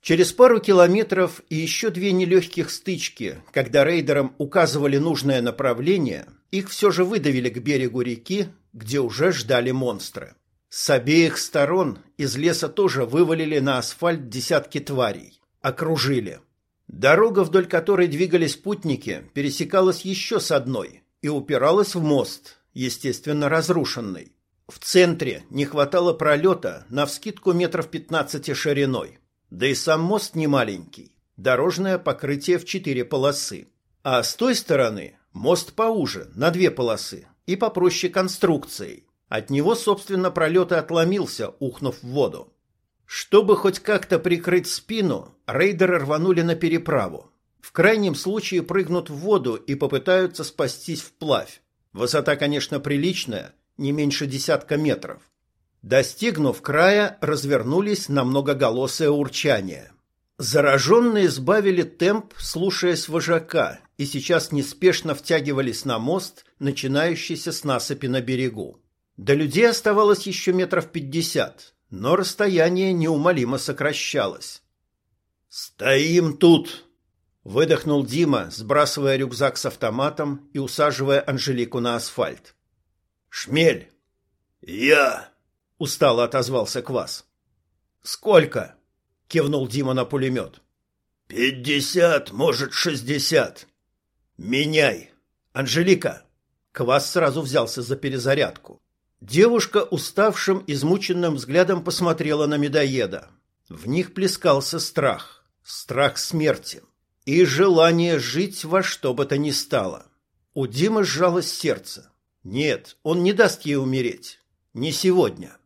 Через пару километров и еще две нелегких стычки, когда рейдерам указывали нужное направление, их все же выдавили к берегу реки, где уже ждали монстры. С обеих сторон из леса тоже вывалили на асфальт десятки тварей. Окружили. Дорога, вдоль которой двигались путники, пересекалась еще с одной и упиралась в мост, естественно, разрушенный. В центре не хватало пролета на вскидку метров 15 шириной. Да и сам мост не маленький. Дорожное покрытие в четыре полосы. А с той стороны мост поуже, на две полосы, и попроще конструкцией. От него, собственно, пролет и отломился, ухнув в воду. Чтобы хоть как-то прикрыть спину, рейдеры рванули на переправу. В крайнем случае прыгнут в воду и попытаются спастись вплавь. Высота, конечно, приличная, не меньше десятка метров. Достигнув края, развернулись на многоголосое урчание. Зараженные сбавили темп, слушаясь вожака, и сейчас неспешно втягивались на мост, начинающийся с насыпи на берегу. До людей оставалось еще метров пятьдесят, но расстояние неумолимо сокращалось. «Стоим тут!» — выдохнул Дима, сбрасывая рюкзак с автоматом и усаживая Анжелику на асфальт. «Шмель!» «Я!» — устало отозвался Квас. «Сколько?» — кивнул Дима на пулемет. «Пятьдесят, может, шестьдесят». «Меняй!» «Анжелика!» Квас сразу взялся за перезарядку. Девушка уставшим, измученным взглядом посмотрела на медоеда. В них плескался страх, страх смерти и желание жить во что бы то ни стало. У Димы сжалось сердце. Нет, он не даст ей умереть. Не сегодня.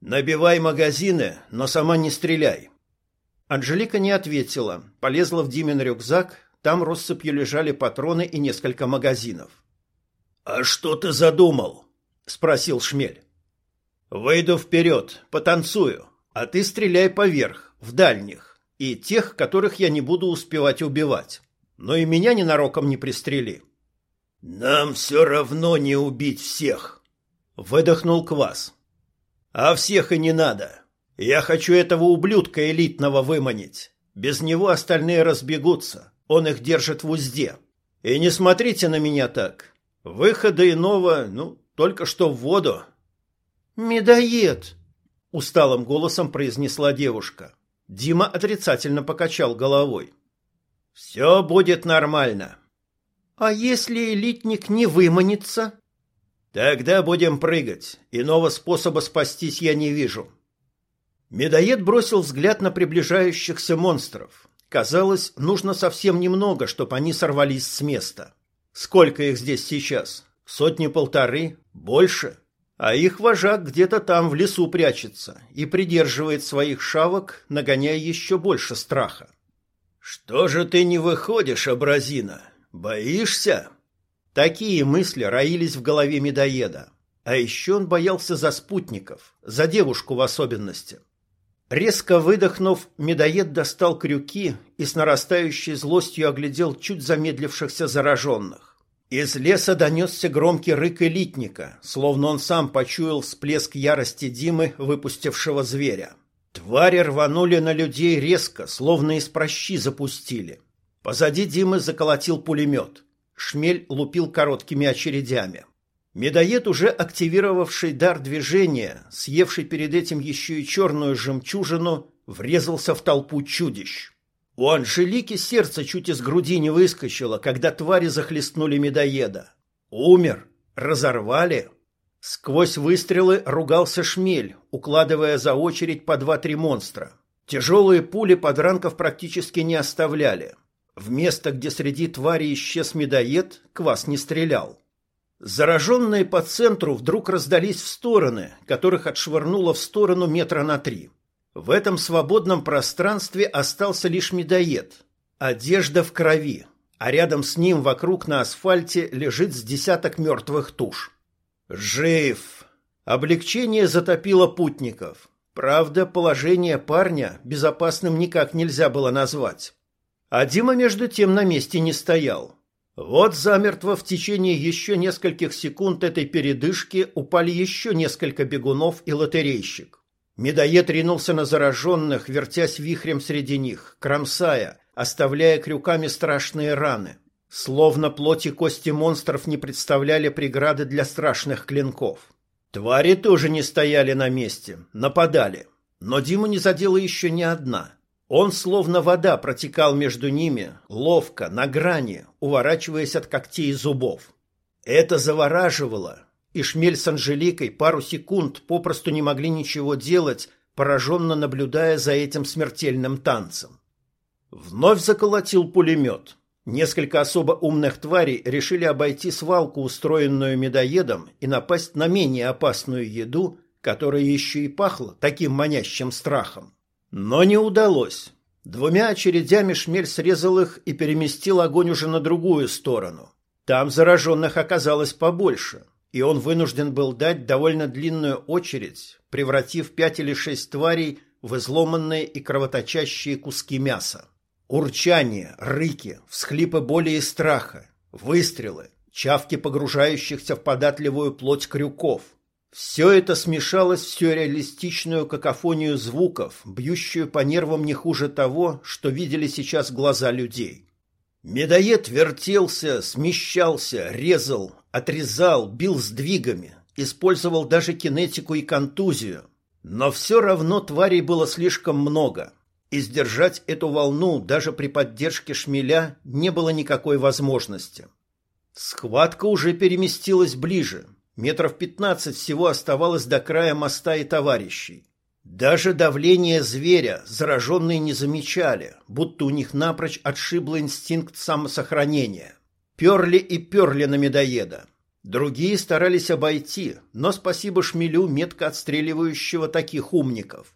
Набивай магазины, но сама не стреляй. Анжелика не ответила, полезла в Димин рюкзак, там россыпью лежали патроны и несколько магазинов. «А что ты задумал?» спросил Шмель. Выйду вперед, потанцую, а ты стреляй поверх, в дальних, и тех, которых я не буду успевать убивать. Но и меня ненароком не пристрели. Нам все равно не убить всех, выдохнул Квас. А всех и не надо. Я хочу этого ублюдка элитного выманить. Без него остальные разбегутся. Он их держит в узде. И не смотрите на меня так. Выхода иного, ну, только что в воду. Медоед, усталым голосом произнесла девушка. Дима отрицательно покачал головой. Все будет нормально. А если элитник не выманится? Тогда будем прыгать. Иного способа спастись я не вижу. Медоед бросил взгляд на приближающихся монстров. Казалось, нужно совсем немного, чтобы они сорвались с места. Сколько их здесь сейчас? Сотни-полторы? Больше? А их вожак где-то там в лесу прячется и придерживает своих шавок, нагоняя еще больше страха. «Что же ты не выходишь, Абразина? Боишься?» Такие мысли роились в голове медоеда. А еще он боялся за спутников, за девушку в особенности. Резко выдохнув, медоед достал крюки и с нарастающей злостью оглядел чуть замедлившихся зараженных. Из леса донесся громкий рык элитника, словно он сам почуял всплеск ярости Димы, выпустившего зверя. Твари рванули на людей резко, словно из прощи запустили. Позади Димы заколотил пулемет. Шмель лупил короткими очередями. Медоед, уже активировавший дар движения, съевший перед этим еще и черную жемчужину, врезался в толпу чудищ. У Анжелики сердце чуть из груди не выскочило, когда твари захлестнули медоеда. Умер, разорвали. Сквозь выстрелы ругался шмель, укладывая за очередь по два-три монстра. Тяжелые пули подранков практически не оставляли. В место, где среди тварей исчез медоед, квас не стрелял. Зараженные по центру вдруг раздались в стороны, которых отшвырнуло в сторону метра на три. В этом свободном пространстве остался лишь медоед. Одежда в крови, а рядом с ним вокруг на асфальте лежит с десяток мертвых туш. Жив! Облегчение затопило путников. Правда, положение парня безопасным никак нельзя было назвать. А Дима между тем на месте не стоял. Вот замертво в течение еще нескольких секунд этой передышки упали еще несколько бегунов и лотерейщик. Медоед ринулся на зараженных, вертясь вихрем среди них, кромсая, оставляя крюками страшные раны. Словно плоть и кости монстров не представляли преграды для страшных клинков. Твари тоже не стояли на месте, нападали. Но Диму не задела еще ни одна. Он словно вода протекал между ними, ловко, на грани, уворачиваясь от когтей и зубов. Это завораживало, и Шмель с Анжеликой пару секунд попросту не могли ничего делать, пораженно наблюдая за этим смертельным танцем. Вновь заколотил пулемет. Несколько особо умных тварей решили обойти свалку, устроенную медоедом, и напасть на менее опасную еду, которая еще и пахла таким манящим страхом. Но не удалось. Двумя очередями шмель срезал их и переместил огонь уже на другую сторону. Там зараженных оказалось побольше — и он вынужден был дать довольно длинную очередь, превратив пять или шесть тварей в изломанные и кровоточащие куски мяса. Урчание, рыки, всхлипы боли и страха, выстрелы, чавки погружающихся в податливую плоть крюков. Все это смешалось в сюрреалистичную какофонию звуков, бьющую по нервам не хуже того, что видели сейчас глаза людей. Медоед вертелся, смещался, резал, отрезал, бил сдвигами, использовал даже кинетику и контузию. Но все равно тварей было слишком много, и сдержать эту волну даже при поддержке шмеля не было никакой возможности. Схватка уже переместилась ближе. Метров пятнадцать всего оставалось до края моста и товарищей. Даже давление зверя зараженные не замечали, будто у них напрочь отшибло инстинкт самосохранения. Перли и перли на медоеда. Другие старались обойти, но спасибо шмелю, метко отстреливающего таких умников.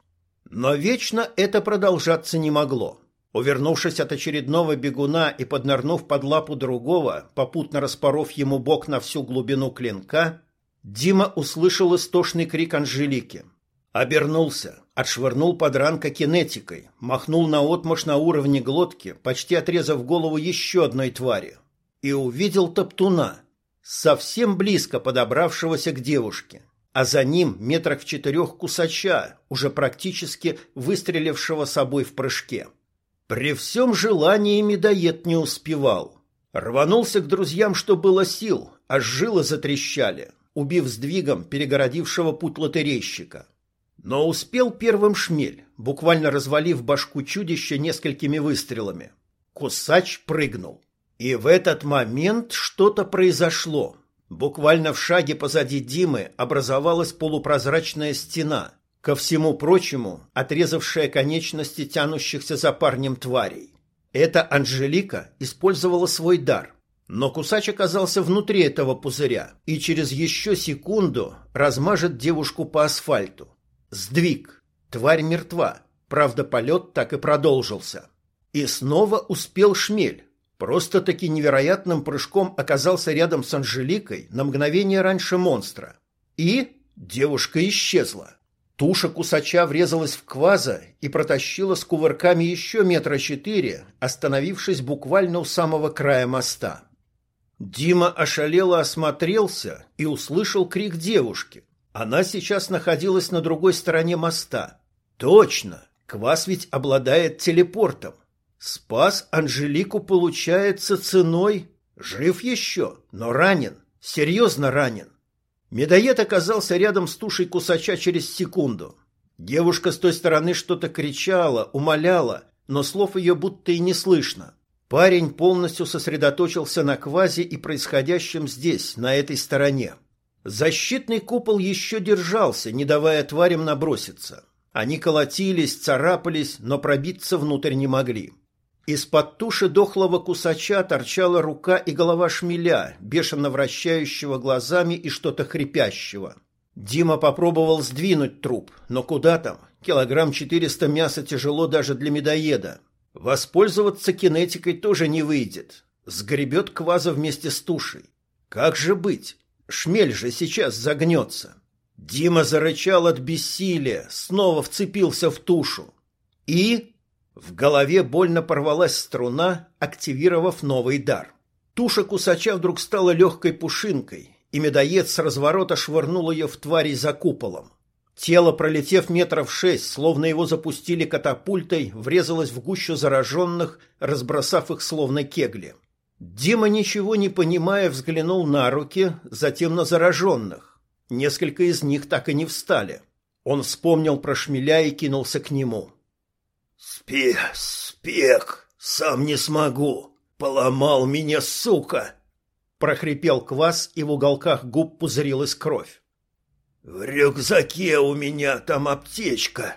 Но вечно это продолжаться не могло. Увернувшись от очередного бегуна и поднырнув под лапу другого, попутно распоров ему бок на всю глубину клинка, Дима услышал истошный крик Анжелики. Обернулся, отшвырнул подранка кинетикой, махнул на отмашь на уровне глотки, почти отрезав голову еще одной твари, и увидел топтуна, совсем близко подобравшегося к девушке, а за ним метрах в четырех кусача, уже практически выстрелившего собой в прыжке. При всем желании медоед не успевал. Рванулся к друзьям, что было сил, аж жилы затрещали, убив сдвигом перегородившего путь лотерейщика. Но успел первым шмель, буквально развалив башку чудища несколькими выстрелами. Кусач прыгнул. И в этот момент что-то произошло. Буквально в шаге позади Димы образовалась полупрозрачная стена, ко всему прочему отрезавшая конечности тянущихся за парнем тварей. Эта Анжелика использовала свой дар, но кусач оказался внутри этого пузыря и через еще секунду размажет девушку по асфальту. Сдвиг. Тварь мертва. Правда, полет так и продолжился. И снова успел шмель. Просто-таки невероятным прыжком оказался рядом с Анжеликой на мгновение раньше монстра. И девушка исчезла. Туша кусача врезалась в кваза и протащила с кувырками еще метра четыре, остановившись буквально у самого края моста. Дима ошалело осмотрелся и услышал крик девушки. Она сейчас находилась на другой стороне моста. Точно, Квас ведь обладает телепортом. Спас Анжелику, получается, ценой... Жив еще, но ранен, серьезно ранен. Медоед оказался рядом с тушей кусача через секунду. Девушка с той стороны что-то кричала, умоляла, но слов ее будто и не слышно. Парень полностью сосредоточился на квазе и происходящем здесь, на этой стороне. Защитный купол еще держался, не давая тварям наброситься. Они колотились, царапались, но пробиться внутрь не могли. Из-под туши дохлого кусача торчала рука и голова шмеля, бешено вращающего глазами и что-то хрипящего. Дима попробовал сдвинуть труп, но куда там? Килограмм четыреста мяса тяжело даже для медоеда. Воспользоваться кинетикой тоже не выйдет. Сгребет кваза вместе с тушей. Как же быть? Шмель же сейчас загнется. Дима зарычал от бессилия, снова вцепился в тушу. И в голове больно порвалась струна, активировав новый дар. Туша кусача вдруг стала легкой пушинкой, и медоед с разворота швырнул ее в твари за куполом. Тело, пролетев метров шесть, словно его запустили катапультой, врезалось в гущу зараженных, разбросав их словно кегли. Дима, ничего не понимая, взглянул на руки, затем на зараженных. Несколько из них так и не встали. Он вспомнил про шмеля и кинулся к нему. «Спе... спек! Сам не смогу! Поломал меня, сука!» Прохрипел квас, и в уголках губ пузырилась кровь. «В рюкзаке у меня там аптечка!»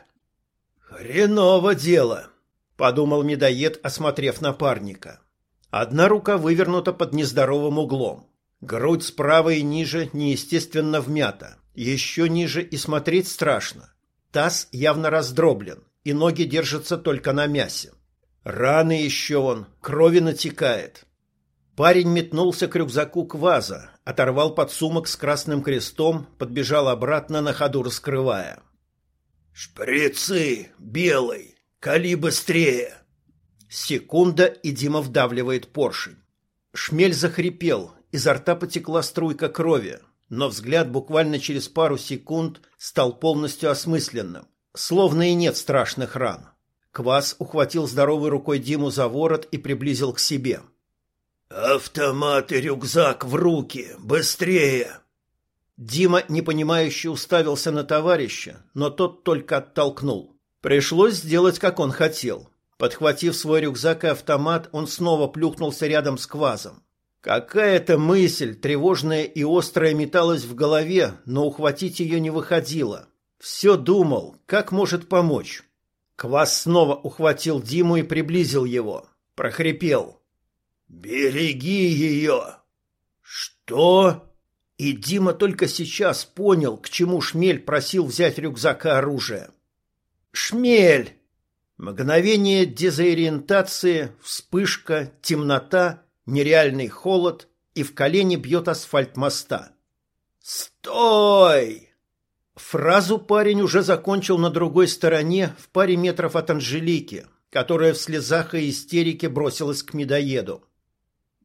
«Хреново дело!» — подумал медоед, осмотрев напарника. Одна рука вывернута под нездоровым углом. Грудь справа и ниже неестественно вмята. Еще ниже и смотреть страшно. Таз явно раздроблен, и ноги держатся только на мясе. Раны еще он, крови натекает. Парень метнулся к рюкзаку кваза, оторвал подсумок с красным крестом, подбежал обратно на ходу раскрывая. «Шприцы! Белый! Кали быстрее!» Секунда, и Дима вдавливает поршень. Шмель захрипел, изо рта потекла струйка крови, но взгляд буквально через пару секунд стал полностью осмысленным, словно и нет страшных ран. Квас ухватил здоровой рукой Диму за ворот и приблизил к себе. «Автомат и рюкзак в руки! Быстрее!» Дима, непонимающе, уставился на товарища, но тот только оттолкнул. Пришлось сделать, как он хотел. Подхватив свой рюкзак и автомат, он снова плюхнулся рядом с квазом. Какая-то мысль, тревожная и острая, металась в голове, но ухватить ее не выходило. Все думал, как может помочь. Квас снова ухватил Диму и приблизил его. Прохрипел. «Береги ее!» «Что?» И Дима только сейчас понял, к чему Шмель просил взять рюкзак и оружие. «Шмель!» Мгновение дезориентации, вспышка, темнота, нереальный холод, и в колени бьет асфальт моста. «Стой!» Фразу парень уже закончил на другой стороне, в паре метров от Анжелики, которая в слезах и истерике бросилась к медоеду.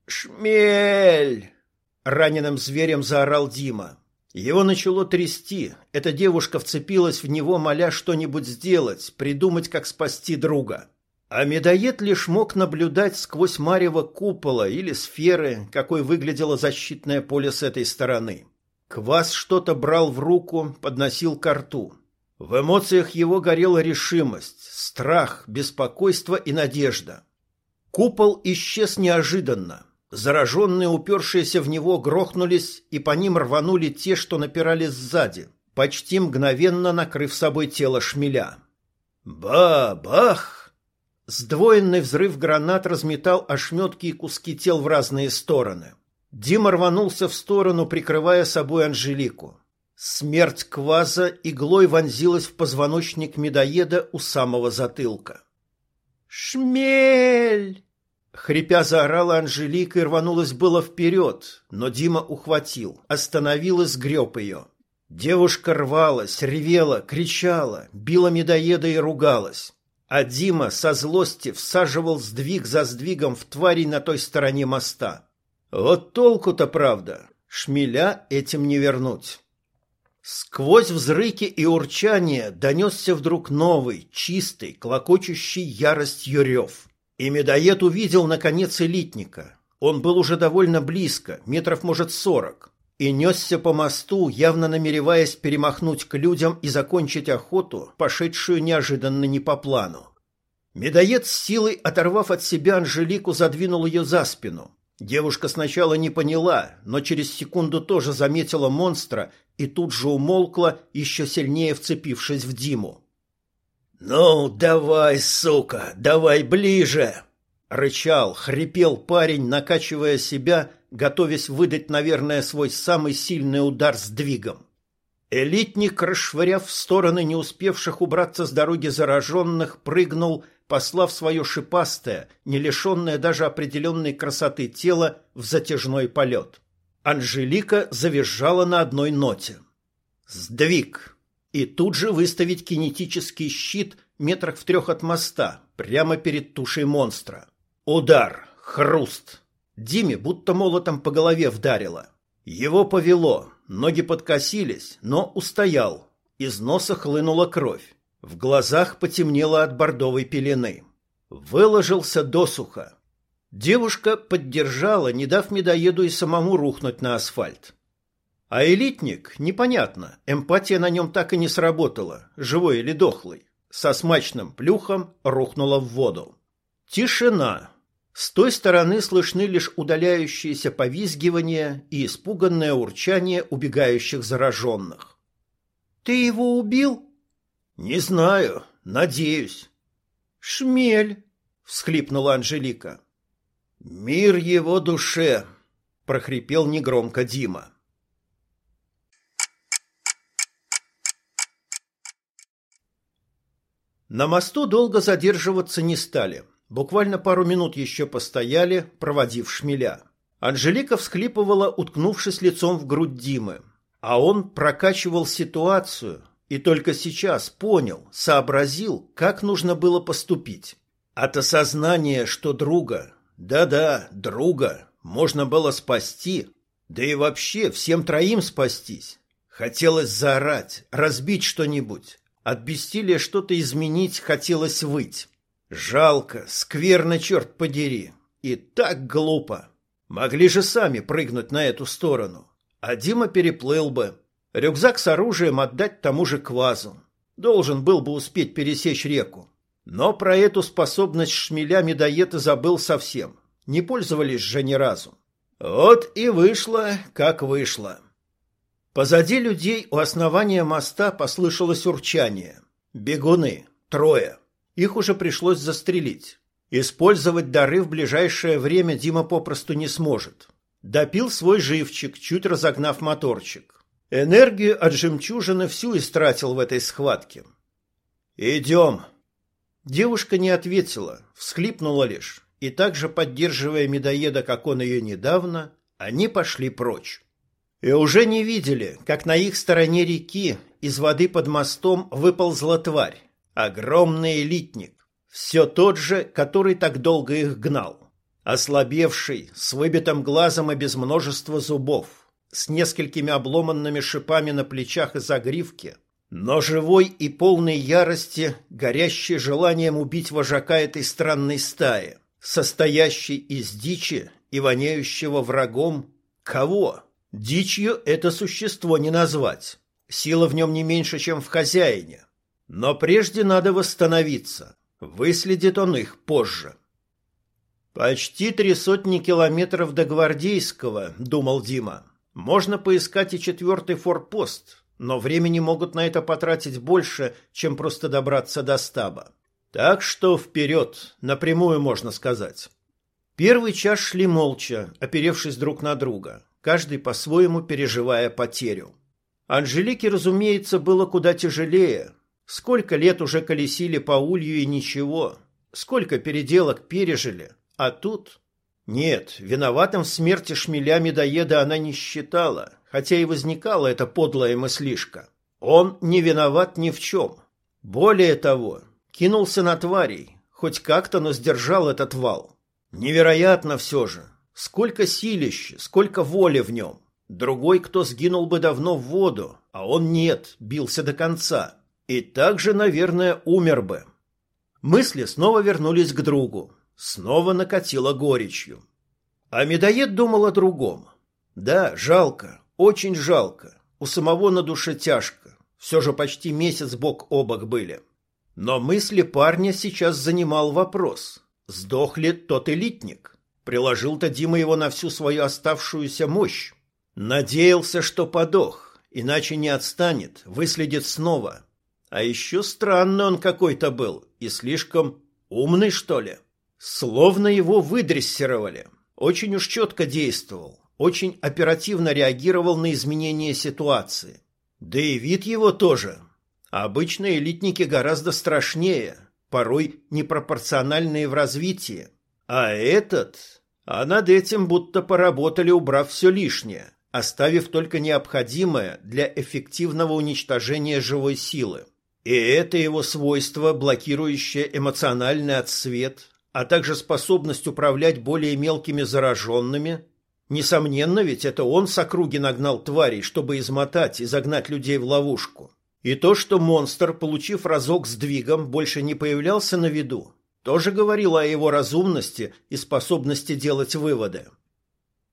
«Шмель!» — раненым зверем заорал Дима. Его начало трясти. Эта девушка вцепилась в него, моля что-нибудь сделать, придумать, как спасти друга. А медоед лишь мог наблюдать сквозь марево купола или сферы, какой выглядело защитное поле с этой стороны. Квас что-то брал в руку, подносил к рту. В эмоциях его горела решимость, страх, беспокойство и надежда. Купол исчез неожиданно. Зараженные, упершиеся в него, грохнулись, и по ним рванули те, что напирали сзади, почти мгновенно накрыв собой тело шмеля. Ба-бах! Сдвоенный взрыв гранат разметал ошметки и куски тел в разные стороны. Дима рванулся в сторону, прикрывая собой Анжелику. Смерть кваза иглой вонзилась в позвоночник медоеда у самого затылка. «Шмель!» Хрипя заорала Анжелика и рванулась было вперед, но Дима ухватил, остановил и сгреб ее. Девушка рвалась, ревела, кричала, била медоеда и ругалась. А Дима со злости всаживал сдвиг за сдвигом в тварей на той стороне моста. Вот толку-то, правда, шмеля этим не вернуть. Сквозь взрыки и урчание донесся вдруг новый, чистый, клокочущий яростью рев. И медоед увидел, наконец, элитника. Он был уже довольно близко, метров, может, сорок, и несся по мосту, явно намереваясь перемахнуть к людям и закончить охоту, пошедшую неожиданно не по плану. Медоед с силой, оторвав от себя Анжелику, задвинул ее за спину, Девушка сначала не поняла, но через секунду тоже заметила монстра и тут же умолкла, еще сильнее вцепившись в Диму. «Ну, давай, сука, давай ближе!» Рычал, хрипел парень, накачивая себя, готовясь выдать, наверное, свой самый сильный удар с двигом. Элитник, расшвыряв в стороны не успевших убраться с дороги зараженных, прыгнул послав свое шипастое, не лишенное даже определенной красоты тело в затяжной полет. Анжелика завизжала на одной ноте. Сдвиг. И тут же выставить кинетический щит метрах в трех от моста, прямо перед тушей монстра. Удар. Хруст. Диме будто молотом по голове вдарило. Его повело, ноги подкосились, но устоял. Из носа хлынула кровь. В глазах потемнело от бордовой пелены. Выложился досуха. Девушка поддержала, не дав медоеду и самому рухнуть на асфальт. А элитник, непонятно, эмпатия на нем так и не сработала, живой или дохлый. Со смачным плюхом рухнула в воду. Тишина. С той стороны слышны лишь удаляющиеся повизгивания и испуганное урчание убегающих зараженных. «Ты его убил?» Не знаю, надеюсь. Шмель, всхлипнула Анжелика. Мир его душе, прохрипел негромко Дима. На мосту долго задерживаться не стали. Буквально пару минут еще постояли, проводив шмеля. Анжелика всхлипывала, уткнувшись лицом в грудь Димы. А он прокачивал ситуацию и только сейчас понял, сообразил, как нужно было поступить. От осознания, что друга, да-да, друга, можно было спасти, да и вообще всем троим спастись. Хотелось заорать, разбить что-нибудь. От бессилия что-то изменить хотелось выть. Жалко, скверно, черт подери. И так глупо. Могли же сами прыгнуть на эту сторону. А Дима переплыл бы. Рюкзак с оружием отдать тому же квазу. Должен был бы успеть пересечь реку. Но про эту способность шмеля медоеда забыл совсем. Не пользовались же ни разу. Вот и вышло, как вышло. Позади людей у основания моста послышалось урчание. Бегуны. Трое. Их уже пришлось застрелить. Использовать дары в ближайшее время Дима попросту не сможет. Допил свой живчик, чуть разогнав моторчик. Энергию от жемчужины всю истратил в этой схватке. «Идем!» Девушка не ответила, всхлипнула лишь, и также поддерживая медоеда, как он ее недавно, они пошли прочь. И уже не видели, как на их стороне реки из воды под мостом выползла тварь. Огромный элитник. Все тот же, который так долго их гнал. Ослабевший, с выбитым глазом и без множества зубов, с несколькими обломанными шипами на плечах и загривке, но живой и полной ярости, горящий желанием убить вожака этой странной стаи, состоящей из дичи и воняющего врагом кого? Дичью это существо не назвать. Сила в нем не меньше, чем в хозяине. Но прежде надо восстановиться. Выследит он их позже. Почти три сотни километров до Гвардейского, думал Дима. Можно поискать и четвертый форпост, но времени могут на это потратить больше, чем просто добраться до стаба. Так что вперед, напрямую можно сказать. Первый час шли молча, оперевшись друг на друга каждый по-своему переживая потерю. Анжелике, разумеется, было куда тяжелее. Сколько лет уже колесили по улью и ничего. Сколько переделок пережили. А тут... Нет, виноватым в смерти шмеля-медоеда она не считала, хотя и возникала эта подлая мыслишка. Он не виноват ни в чем. Более того, кинулся на тварей, хоть как-то, но сдержал этот вал. Невероятно все же, Сколько силища, сколько воли в нем. Другой, кто сгинул бы давно в воду, а он нет, бился до конца. И также, наверное, умер бы. Мысли снова вернулись к другу. Снова накатило горечью. А медоед думал о другом. Да, жалко, очень жалко. У самого на душе тяжко. Все же почти месяц бок о бок были. Но мысли парня сейчас занимал вопрос. Сдох ли тот элитник? Приложил-то Дима его на всю свою оставшуюся мощь. Надеялся, что подох, иначе не отстанет, выследит снова. А еще странный он какой-то был и слишком умный, что ли. Словно его выдрессировали. Очень уж четко действовал, очень оперативно реагировал на изменения ситуации. Да и вид его тоже. Обычные элитники гораздо страшнее, порой непропорциональные в развитии. А этот... А над этим будто поработали, убрав все лишнее, оставив только необходимое для эффективного уничтожения живой силы. И это его свойство, блокирующее эмоциональный отсвет, а также способность управлять более мелкими зараженными. Несомненно, ведь это он с округи нагнал тварей, чтобы измотать и загнать людей в ловушку. И то, что монстр, получив разок сдвигом, больше не появлялся на виду, тоже говорила о его разумности и способности делать выводы.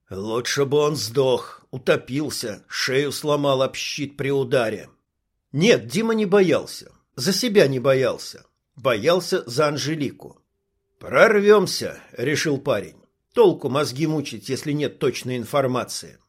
Лучше бы он сдох, утопился, шею сломал об щит при ударе. Нет, Дима не боялся. За себя не боялся. Боялся за Анжелику. «Прорвемся», — решил парень. «Толку мозги мучить, если нет точной информации».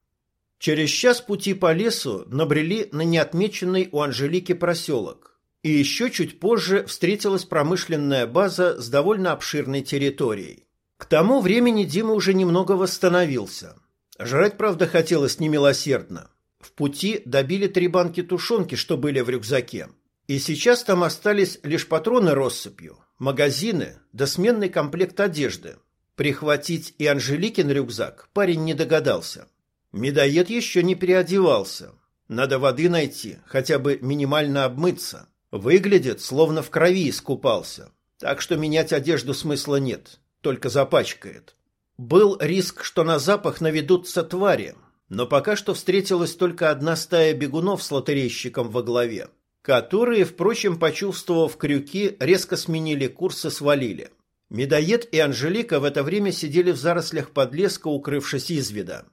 Через час пути по лесу набрели на неотмеченный у Анжелики проселок. И еще чуть позже встретилась промышленная база с довольно обширной территорией. К тому времени Дима уже немного восстановился. Жрать, правда, хотелось немилосердно. В пути добили три банки тушенки, что были в рюкзаке. И сейчас там остались лишь патроны россыпью, магазины да сменный комплект одежды. Прихватить и Анжеликин рюкзак парень не догадался. Медоед еще не переодевался. Надо воды найти, хотя бы минимально обмыться. Выглядит, словно в крови искупался. Так что менять одежду смысла нет, только запачкает. Был риск, что на запах наведутся твари, но пока что встретилась только одна стая бегунов с лотерейщиком во главе, которые, впрочем, почувствовав крюки, резко сменили курс и свалили. Медоед и Анжелика в это время сидели в зарослях подлеска, укрывшись из вида.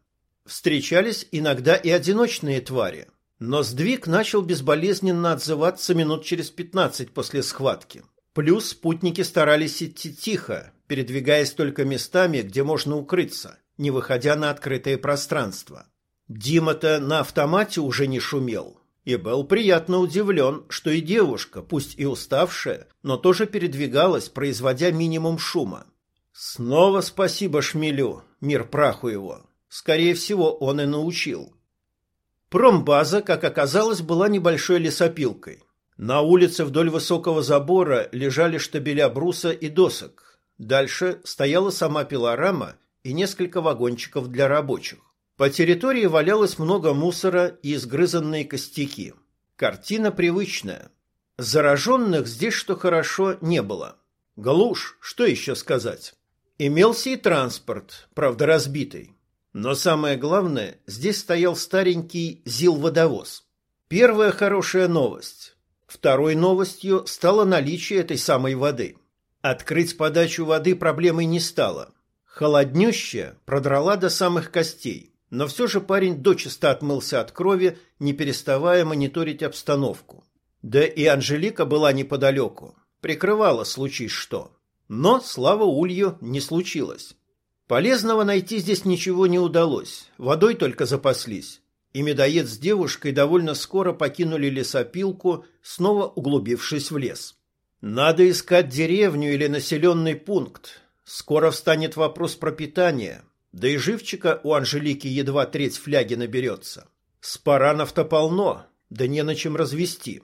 Встречались иногда и одиночные твари, но сдвиг начал безболезненно отзываться минут через пятнадцать после схватки. Плюс спутники старались идти тихо, передвигаясь только местами, где можно укрыться, не выходя на открытое пространство. Дима-то на автомате уже не шумел, и был приятно удивлен, что и девушка, пусть и уставшая, но тоже передвигалась, производя минимум шума. Снова спасибо Шмелю, мир праху его. Скорее всего, он и научил. Промбаза, как оказалось, была небольшой лесопилкой. На улице вдоль высокого забора лежали штабеля бруса и досок. Дальше стояла сама пилорама и несколько вагончиков для рабочих. По территории валялось много мусора и изгрызанные костяки. Картина привычная. Зараженных здесь, что хорошо, не было. Глушь, что еще сказать? Имелся и транспорт, правда разбитый. Но самое главное, здесь стоял старенький ЗИЛ-водовоз. Первая хорошая новость. Второй новостью стало наличие этой самой воды. Открыть подачу воды проблемой не стало. Холоднющая продрала до самых костей, но все же парень дочисто отмылся от крови, не переставая мониторить обстановку. Да и Анжелика была неподалеку, прикрывала случись что. Но, слава Улью, не случилось. Полезного найти здесь ничего не удалось, водой только запаслись. И медоед с девушкой довольно скоро покинули лесопилку, снова углубившись в лес. Надо искать деревню или населенный пункт. Скоро встанет вопрос про питание. Да и живчика у Анжелики едва треть фляги наберется. Спаранов-то полно, да не на чем развести.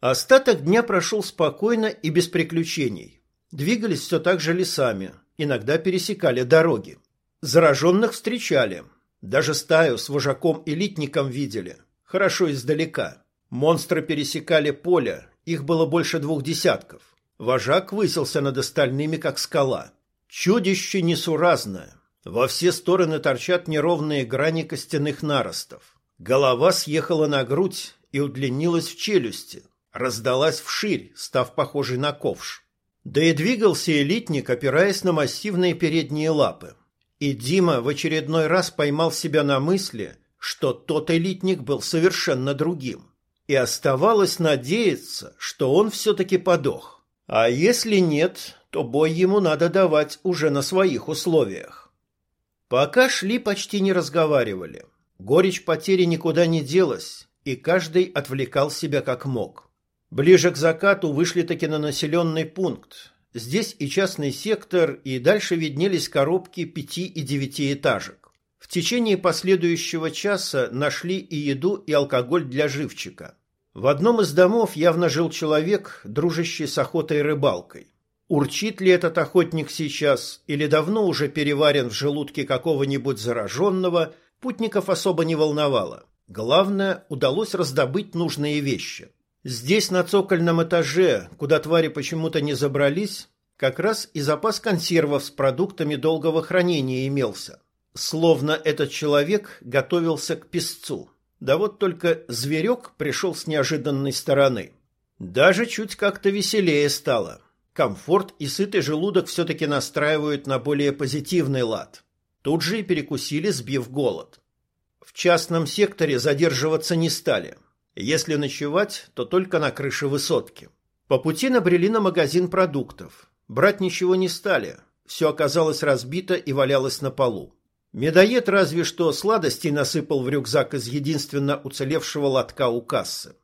Остаток дня прошел спокойно и без приключений. Двигались все так же лесами, иногда пересекали дороги. Зараженных встречали. Даже стаю с вожаком-элитником видели. Хорошо издалека. Монстры пересекали поле, их было больше двух десятков. Вожак высился над остальными, как скала. Чудище несуразное. Во все стороны торчат неровные грани костяных наростов. Голова съехала на грудь и удлинилась в челюсти. Раздалась вширь, став похожей на ковш. Да и двигался элитник, опираясь на массивные передние лапы. И Дима в очередной раз поймал себя на мысли, что тот элитник был совершенно другим. И оставалось надеяться, что он все-таки подох. А если нет, то бой ему надо давать уже на своих условиях. Пока шли, почти не разговаривали. Горечь потери никуда не делась, и каждый отвлекал себя как мог. Ближе к закату вышли таки на населенный пункт. Здесь и частный сектор, и дальше виднелись коробки пяти и девятиэтажек. В течение последующего часа нашли и еду, и алкоголь для живчика. В одном из домов явно жил человек, дружащий с охотой и рыбалкой. Урчит ли этот охотник сейчас или давно уже переварен в желудке какого-нибудь зараженного, путников особо не волновало. Главное, удалось раздобыть нужные вещи. Здесь, на цокольном этаже, куда твари почему-то не забрались, как раз и запас консервов с продуктами долгого хранения имелся. Словно этот человек готовился к песцу. Да вот только зверек пришел с неожиданной стороны. Даже чуть как-то веселее стало. Комфорт и сытый желудок все-таки настраивают на более позитивный лад. Тут же и перекусили, сбив голод. В частном секторе задерживаться не стали. Если ночевать, то только на крыше высотки. По пути набрели на магазин продуктов. Брать ничего не стали. Все оказалось разбито и валялось на полу. Медоед разве что сладостей насыпал в рюкзак из единственно уцелевшего лотка у кассы.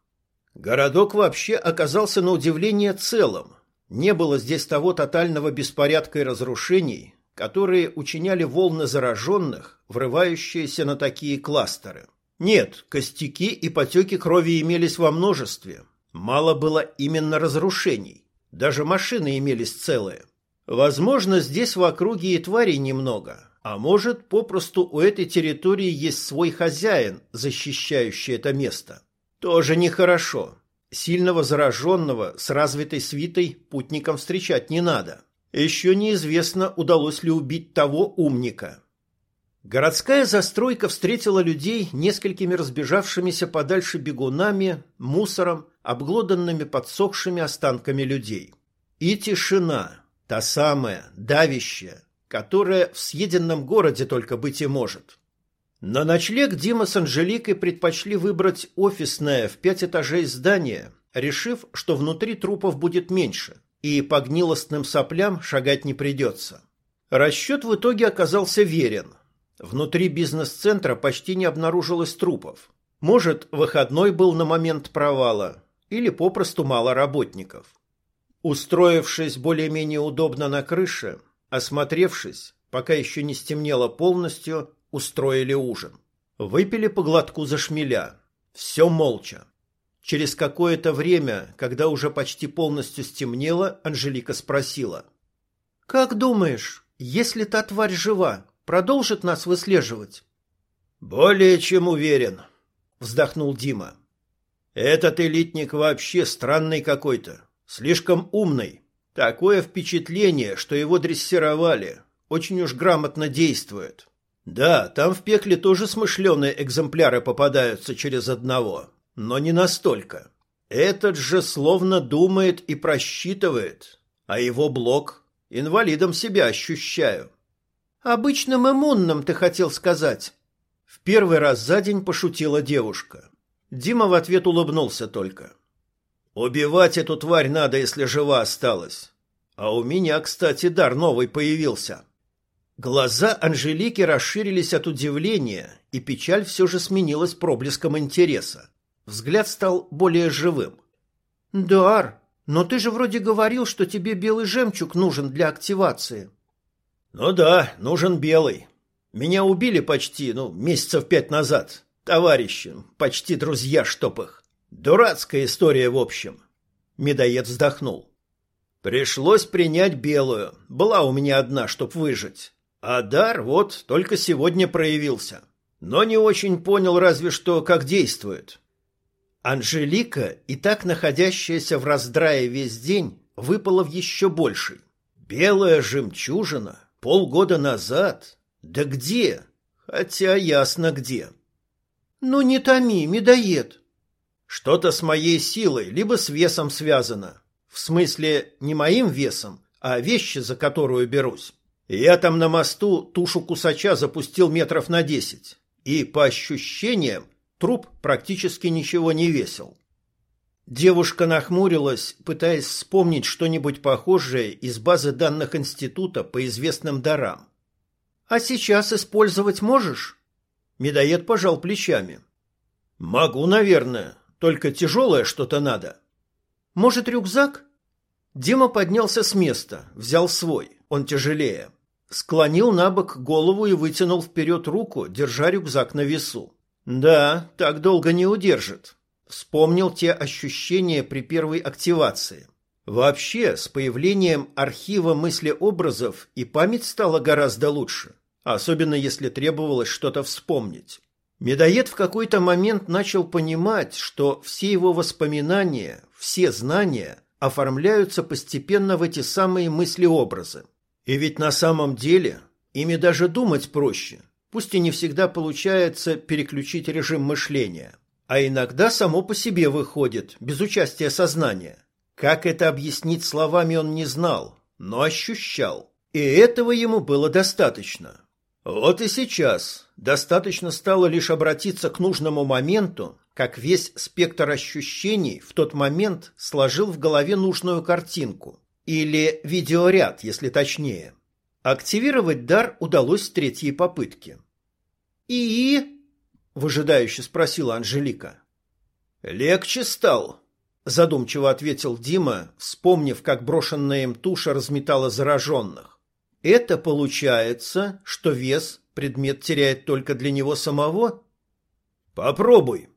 Городок вообще оказался на удивление целым. Не было здесь того тотального беспорядка и разрушений, которые учиняли волны зараженных, врывающиеся на такие кластеры. Нет, костяки и потеки крови имелись во множестве. Мало было именно разрушений. Даже машины имелись целые. Возможно, здесь в округе и тварей немного, а может, попросту у этой территории есть свой хозяин, защищающий это место. Тоже нехорошо. Сильного зараженного с развитой свитой путникам встречать не надо. Еще неизвестно, удалось ли убить того умника. Городская застройка встретила людей несколькими разбежавшимися подальше бегунами, мусором, обглоданными подсохшими останками людей. И тишина, та самая, давящая, которая в съеденном городе только быть и может. На ночлег Дима с Анжеликой предпочли выбрать офисное в пять этажей здание, решив, что внутри трупов будет меньше, и по гнилостным соплям шагать не придется. Расчет в итоге оказался верен. Внутри бизнес-центра почти не обнаружилось трупов. Может, выходной был на момент провала, или попросту мало работников. Устроившись более-менее удобно на крыше, осмотревшись, пока еще не стемнело полностью, устроили ужин. Выпили по глотку за шмеля. Все молча. Через какое-то время, когда уже почти полностью стемнело, Анжелика спросила. «Как думаешь, если та тварь жива, продолжит нас выслеживать?» «Более чем уверен», — вздохнул Дима. «Этот элитник вообще странный какой-то, слишком умный. Такое впечатление, что его дрессировали, очень уж грамотно действует. Да, там в пекле тоже смышленые экземпляры попадаются через одного, но не настолько. Этот же словно думает и просчитывает, а его блок инвалидом себя ощущаю. Обычным иммунным ты хотел сказать. В первый раз за день пошутила девушка. Дима в ответ улыбнулся только. Убивать эту тварь надо, если жива осталась. А у меня, кстати, дар новый появился. Глаза Анжелики расширились от удивления, и печаль все же сменилась проблеском интереса. Взгляд стал более живым. «Дар, но ты же вроде говорил, что тебе белый жемчуг нужен для активации». «Ну да, нужен белый. Меня убили почти, ну, месяцев пять назад. Товарищи, почти друзья, чтоб их. Дурацкая история в общем». Медоед вздохнул. «Пришлось принять белую. Была у меня одна, чтоб выжить. А дар вот только сегодня проявился. Но не очень понял разве что, как действует. Анжелика, и так находящаяся в раздрае весь день, выпала в еще больший. Белая жемчужина полгода назад. Да где? Хотя ясно где. Ну не томи, медоед. Что-то с моей силой, либо с весом связано. В смысле, не моим весом, а вещи, за которую берусь. Я там на мосту тушу кусача запустил метров на десять, и, по ощущениям, труп практически ничего не весил. Девушка нахмурилась, пытаясь вспомнить что-нибудь похожее из базы данных института по известным дарам. «А сейчас использовать можешь?» Медоед пожал плечами. «Могу, наверное, только тяжелое что-то надо». «Может, рюкзак?» Дима поднялся с места, взял свой, он тяжелее. Склонил на бок голову и вытянул вперед руку, держа рюкзак на весу. Да, так долго не удержит. Вспомнил те ощущения при первой активации. Вообще, с появлением архива мыслеобразов и память стала гораздо лучше, особенно если требовалось что-то вспомнить. Медоед в какой-то момент начал понимать, что все его воспоминания, все знания оформляются постепенно в эти самые мыслеобразы. И ведь на самом деле ими даже думать проще. Пусть и не всегда получается переключить режим мышления, а иногда само по себе выходит, без участия сознания. Как это объяснить словами он не знал, но ощущал. И этого ему было достаточно. Вот и сейчас достаточно стало лишь обратиться к нужному моменту, как весь спектр ощущений в тот момент сложил в голове нужную картинку. Или видеоряд, если точнее. Активировать дар удалось с третьей попытки. «И?» – выжидающе спросила Анжелика. «Легче стал», – задумчиво ответил Дима, вспомнив, как брошенная им туша разметала зараженных. «Это получается, что вес предмет теряет только для него самого?» «Попробуй».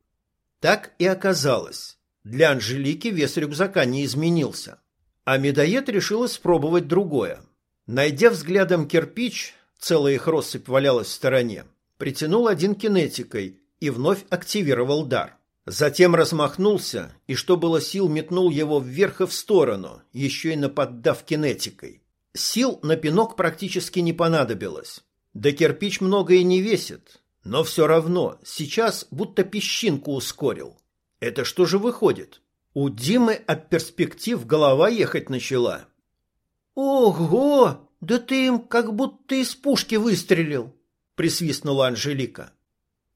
Так и оказалось. Для Анжелики вес рюкзака не изменился. А медоед решил испробовать другое. Найдя взглядом кирпич, целая их россыпь валялась в стороне, притянул один кинетикой и вновь активировал дар. Затем размахнулся и, что было сил, метнул его вверх и в сторону, еще и наподдав кинетикой. Сил на пинок практически не понадобилось. Да кирпич много и не весит, но все равно сейчас будто песчинку ускорил. Это что же выходит? У Димы от перспектив голова ехать начала. «Ого! Да ты им как будто из пушки выстрелил!» — присвистнула Анжелика.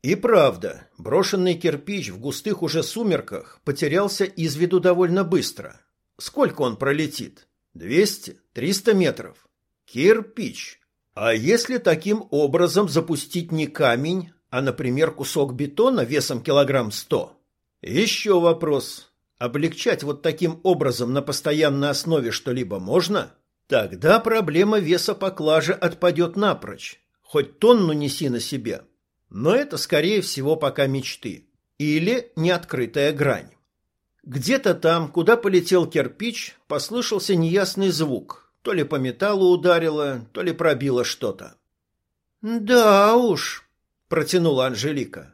И правда, брошенный кирпич в густых уже сумерках потерялся из виду довольно быстро. Сколько он пролетит? Двести? Триста метров? Кирпич. А если таким образом запустить не камень, а, например, кусок бетона весом килограмм сто? Еще вопрос. Облегчать вот таким образом на постоянной основе что-либо можно? Тогда проблема веса поклажи отпадет напрочь. Хоть тонну неси на себе. Но это, скорее всего, пока мечты. Или неоткрытая грань. Где-то там, куда полетел кирпич, послышался неясный звук. То ли по металлу ударило, то ли пробило что-то. «Да уж», — протянула Анжелика.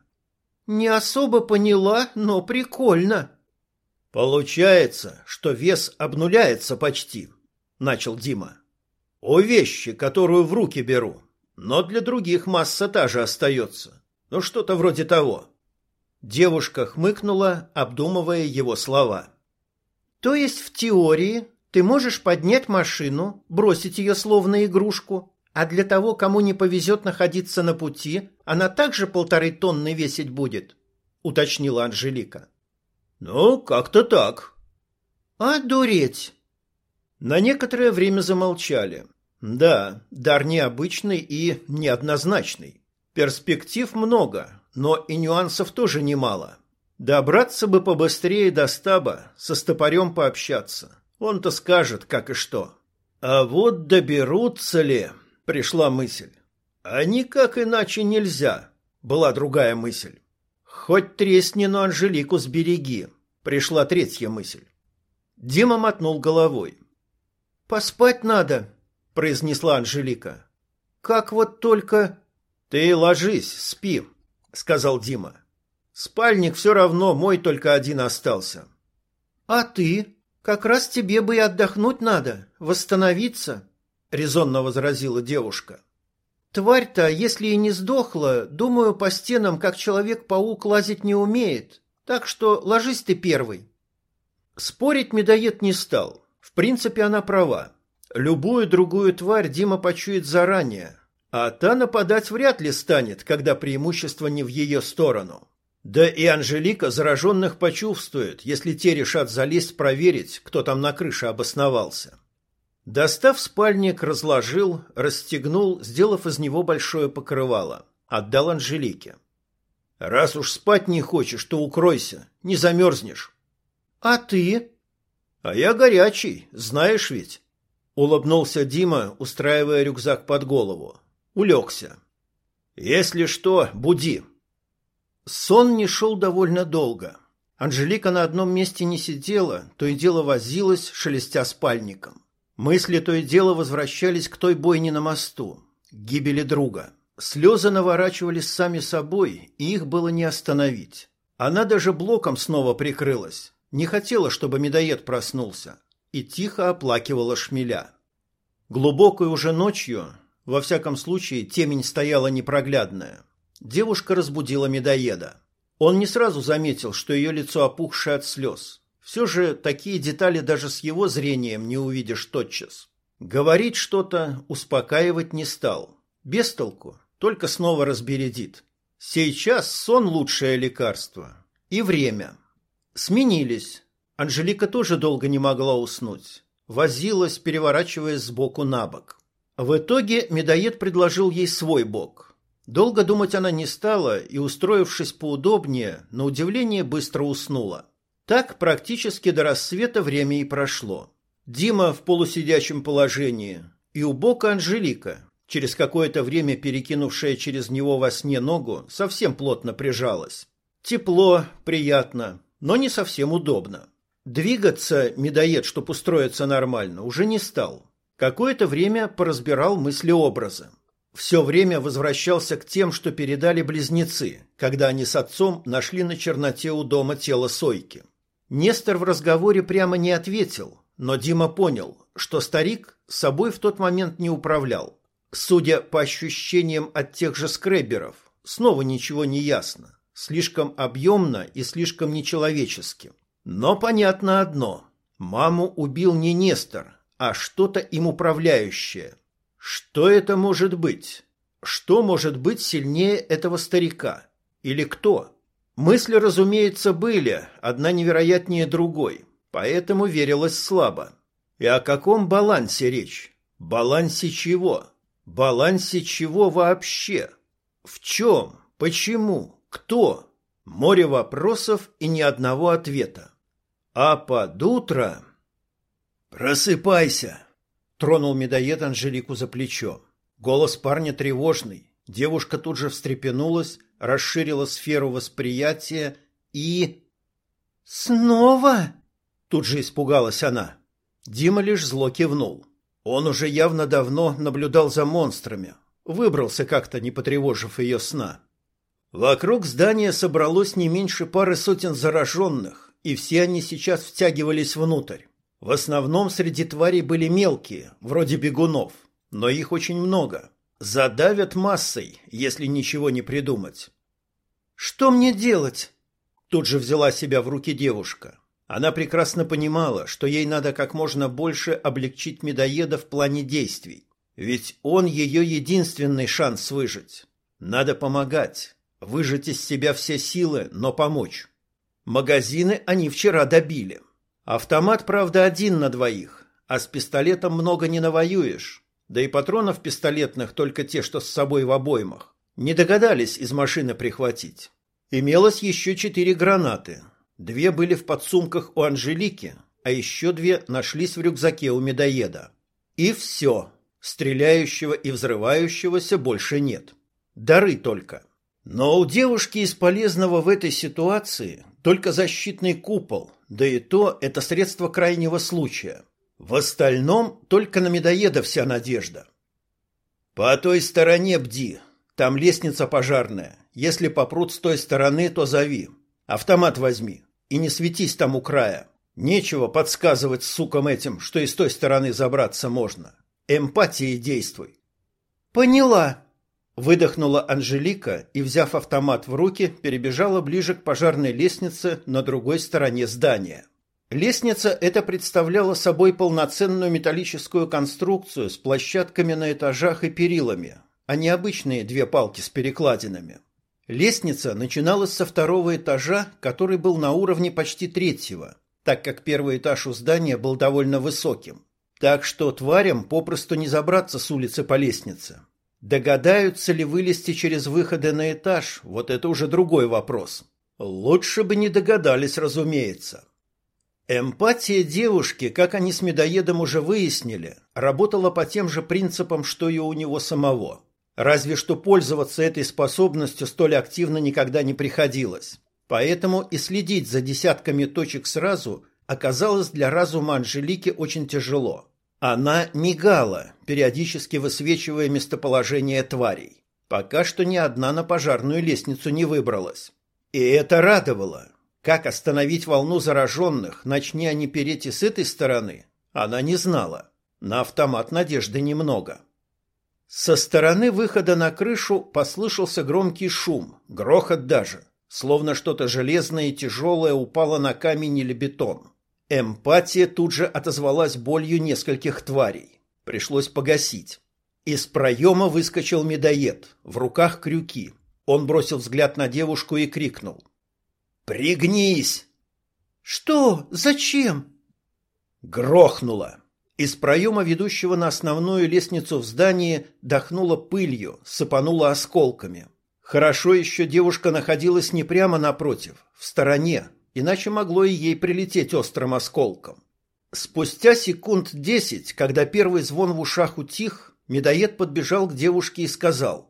«Не особо поняла, но прикольно». «Получается, что вес обнуляется почти», — начал Дима. «О вещи, которую в руки беру. Но для других масса та же остается. Ну, что-то вроде того. Девушка хмыкнула, обдумывая его слова. То есть в теории ты можешь поднять машину, бросить ее словно игрушку, а для того, кому не повезет находиться на пути, она также полторы тонны весить будет, уточнила Анжелика. Ну, как-то так. А дуреть. На некоторое время замолчали. Да, дар необычный и неоднозначный. Перспектив много, но и нюансов тоже немало. Добраться бы побыстрее до стаба, со стопорем пообщаться. Он-то скажет, как и что. А вот доберутся ли, пришла мысль. А никак иначе нельзя, была другая мысль. Хоть тресни, но Анжелику сбереги, пришла третья мысль. Дима мотнул головой. Поспать надо, произнесла Анжелика. Как вот только Ты ложись, спи, сказал Дима. Спальник все равно мой только один остался. А ты? Как раз тебе бы и отдохнуть надо, восстановиться, резонно возразила девушка. Тварь-то, если и не сдохла, думаю, по стенам, как человек-паук, лазить не умеет. Так что ложись ты первый. Спорить медоед не стал. В принципе, она права. Любую другую тварь Дима почует заранее, а та нападать вряд ли станет, когда преимущество не в ее сторону. Да и Анжелика зараженных почувствует, если те решат залезть проверить, кто там на крыше обосновался. Достав спальник, разложил, расстегнул, сделав из него большое покрывало. Отдал Анжелике. «Раз уж спать не хочешь, то укройся, не замерзнешь». «А ты?» «А я горячий, знаешь ведь». Улыбнулся Дима, устраивая рюкзак под голову. Улегся. «Если что, буди». Сон не шел довольно долго. Анжелика на одном месте не сидела, то и дело возилась, шелестя спальником. Мысли то и дело возвращались к той бойне на мосту, к гибели друга. Слезы наворачивались сами собой, и их было не остановить. Она даже блоком снова прикрылась. Не хотела, чтобы медоед проснулся и тихо оплакивала шмеля. Глубокой уже ночью, во всяком случае, темень стояла непроглядная. Девушка разбудила медоеда. Он не сразу заметил, что ее лицо опухшее от слез. Все же такие детали даже с его зрением не увидишь тотчас. Говорить что-то, успокаивать не стал. Без только снова разбередит. Сейчас сон лучшее лекарство. И время. Сменились. Анжелика тоже долго не могла уснуть. Возилась, переворачиваясь с боку на бок. В итоге медоед предложил ей свой бок. Долго думать она не стала и, устроившись поудобнее, на удивление быстро уснула. Так практически до рассвета время и прошло. Дима в полусидячем положении и у бока Анжелика, через какое-то время перекинувшая через него во сне ногу, совсем плотно прижалась. Тепло, приятно, но не совсем удобно. Двигаться медоед, чтоб устроиться нормально, уже не стал. Какое-то время поразбирал мысли-образы. Все время возвращался к тем, что передали близнецы, когда они с отцом нашли на черноте у дома тело Сойки. Нестор в разговоре прямо не ответил, но Дима понял, что старик собой в тот момент не управлял. Судя по ощущениям от тех же скреберов, снова ничего не ясно. Слишком объемно и слишком нечеловечески. Но понятно одно. Маму убил не Нестор, а что-то им управляющее – что это может быть? Что может быть сильнее этого старика? Или кто? Мысли, разумеется, были, одна невероятнее другой, поэтому верилось слабо. И о каком балансе речь? Балансе чего? Балансе чего вообще? В чем? Почему? Кто? Море вопросов и ни одного ответа. А под утро... «Просыпайся!» Тронул медоед Анжелику за плечо. Голос парня тревожный. Девушка тут же встрепенулась, расширила сферу восприятия и... «Снова?» Тут же испугалась она. Дима лишь зло кивнул. Он уже явно давно наблюдал за монстрами. Выбрался как-то, не потревожив ее сна. Вокруг здания собралось не меньше пары сотен зараженных, и все они сейчас втягивались внутрь. В основном среди тварей были мелкие, вроде бегунов, но их очень много. Задавят массой, если ничего не придумать. «Что мне делать?» Тут же взяла себя в руки девушка. Она прекрасно понимала, что ей надо как можно больше облегчить медоеда в плане действий. Ведь он ее единственный шанс выжить. Надо помогать, выжать из себя все силы, но помочь. Магазины они вчера добили. Автомат, правда, один на двоих, а с пистолетом много не навоюешь. Да и патронов пистолетных только те, что с собой в обоймах. Не догадались из машины прихватить. Имелось еще четыре гранаты. Две были в подсумках у Анжелики, а еще две нашлись в рюкзаке у медоеда. И все. Стреляющего и взрывающегося больше нет. Дары только. Но у девушки из полезного в этой ситуации только защитный купол – да и то это средство крайнего случая. В остальном только на медоеда вся надежда. По той стороне бди. Там лестница пожарная. Если попрут с той стороны, то зови. Автомат возьми. И не светись там у края. Нечего подсказывать сукам этим, что и с той стороны забраться можно. Эмпатией действуй. Поняла. Выдохнула Анжелика и, взяв автомат в руки, перебежала ближе к пожарной лестнице на другой стороне здания. Лестница эта представляла собой полноценную металлическую конструкцию с площадками на этажах и перилами, а не обычные две палки с перекладинами. Лестница начиналась со второго этажа, который был на уровне почти третьего, так как первый этаж у здания был довольно высоким. Так что тварям попросту не забраться с улицы по лестнице. Догадаются ли вылезти через выходы на этаж, вот это уже другой вопрос. Лучше бы не догадались, разумеется. Эмпатия девушки, как они с медоедом уже выяснили, работала по тем же принципам, что и у него самого. Разве что пользоваться этой способностью столь активно никогда не приходилось. Поэтому и следить за десятками точек сразу оказалось для разума Анжелики очень тяжело. Она мигала, периодически высвечивая местоположение тварей. Пока что ни одна на пожарную лестницу не выбралась. И это радовало. Как остановить волну зараженных, начни они переть и с этой стороны, она не знала. На автомат надежды немного. Со стороны выхода на крышу послышался громкий шум, грохот даже, словно что-то железное и тяжелое упало на камень или бетон. Эмпатия тут же отозвалась болью нескольких тварей. Пришлось погасить. Из проема выскочил медоед, в руках крюки. Он бросил взгляд на девушку и крикнул. «Пригнись!» «Что? Зачем?» Грохнуло. Из проема, ведущего на основную лестницу в здании, дохнуло пылью, сыпануло осколками. Хорошо еще девушка находилась не прямо напротив, в стороне, иначе могло и ей прилететь острым осколком. Спустя секунд десять, когда первый звон в ушах утих, медоед подбежал к девушке и сказал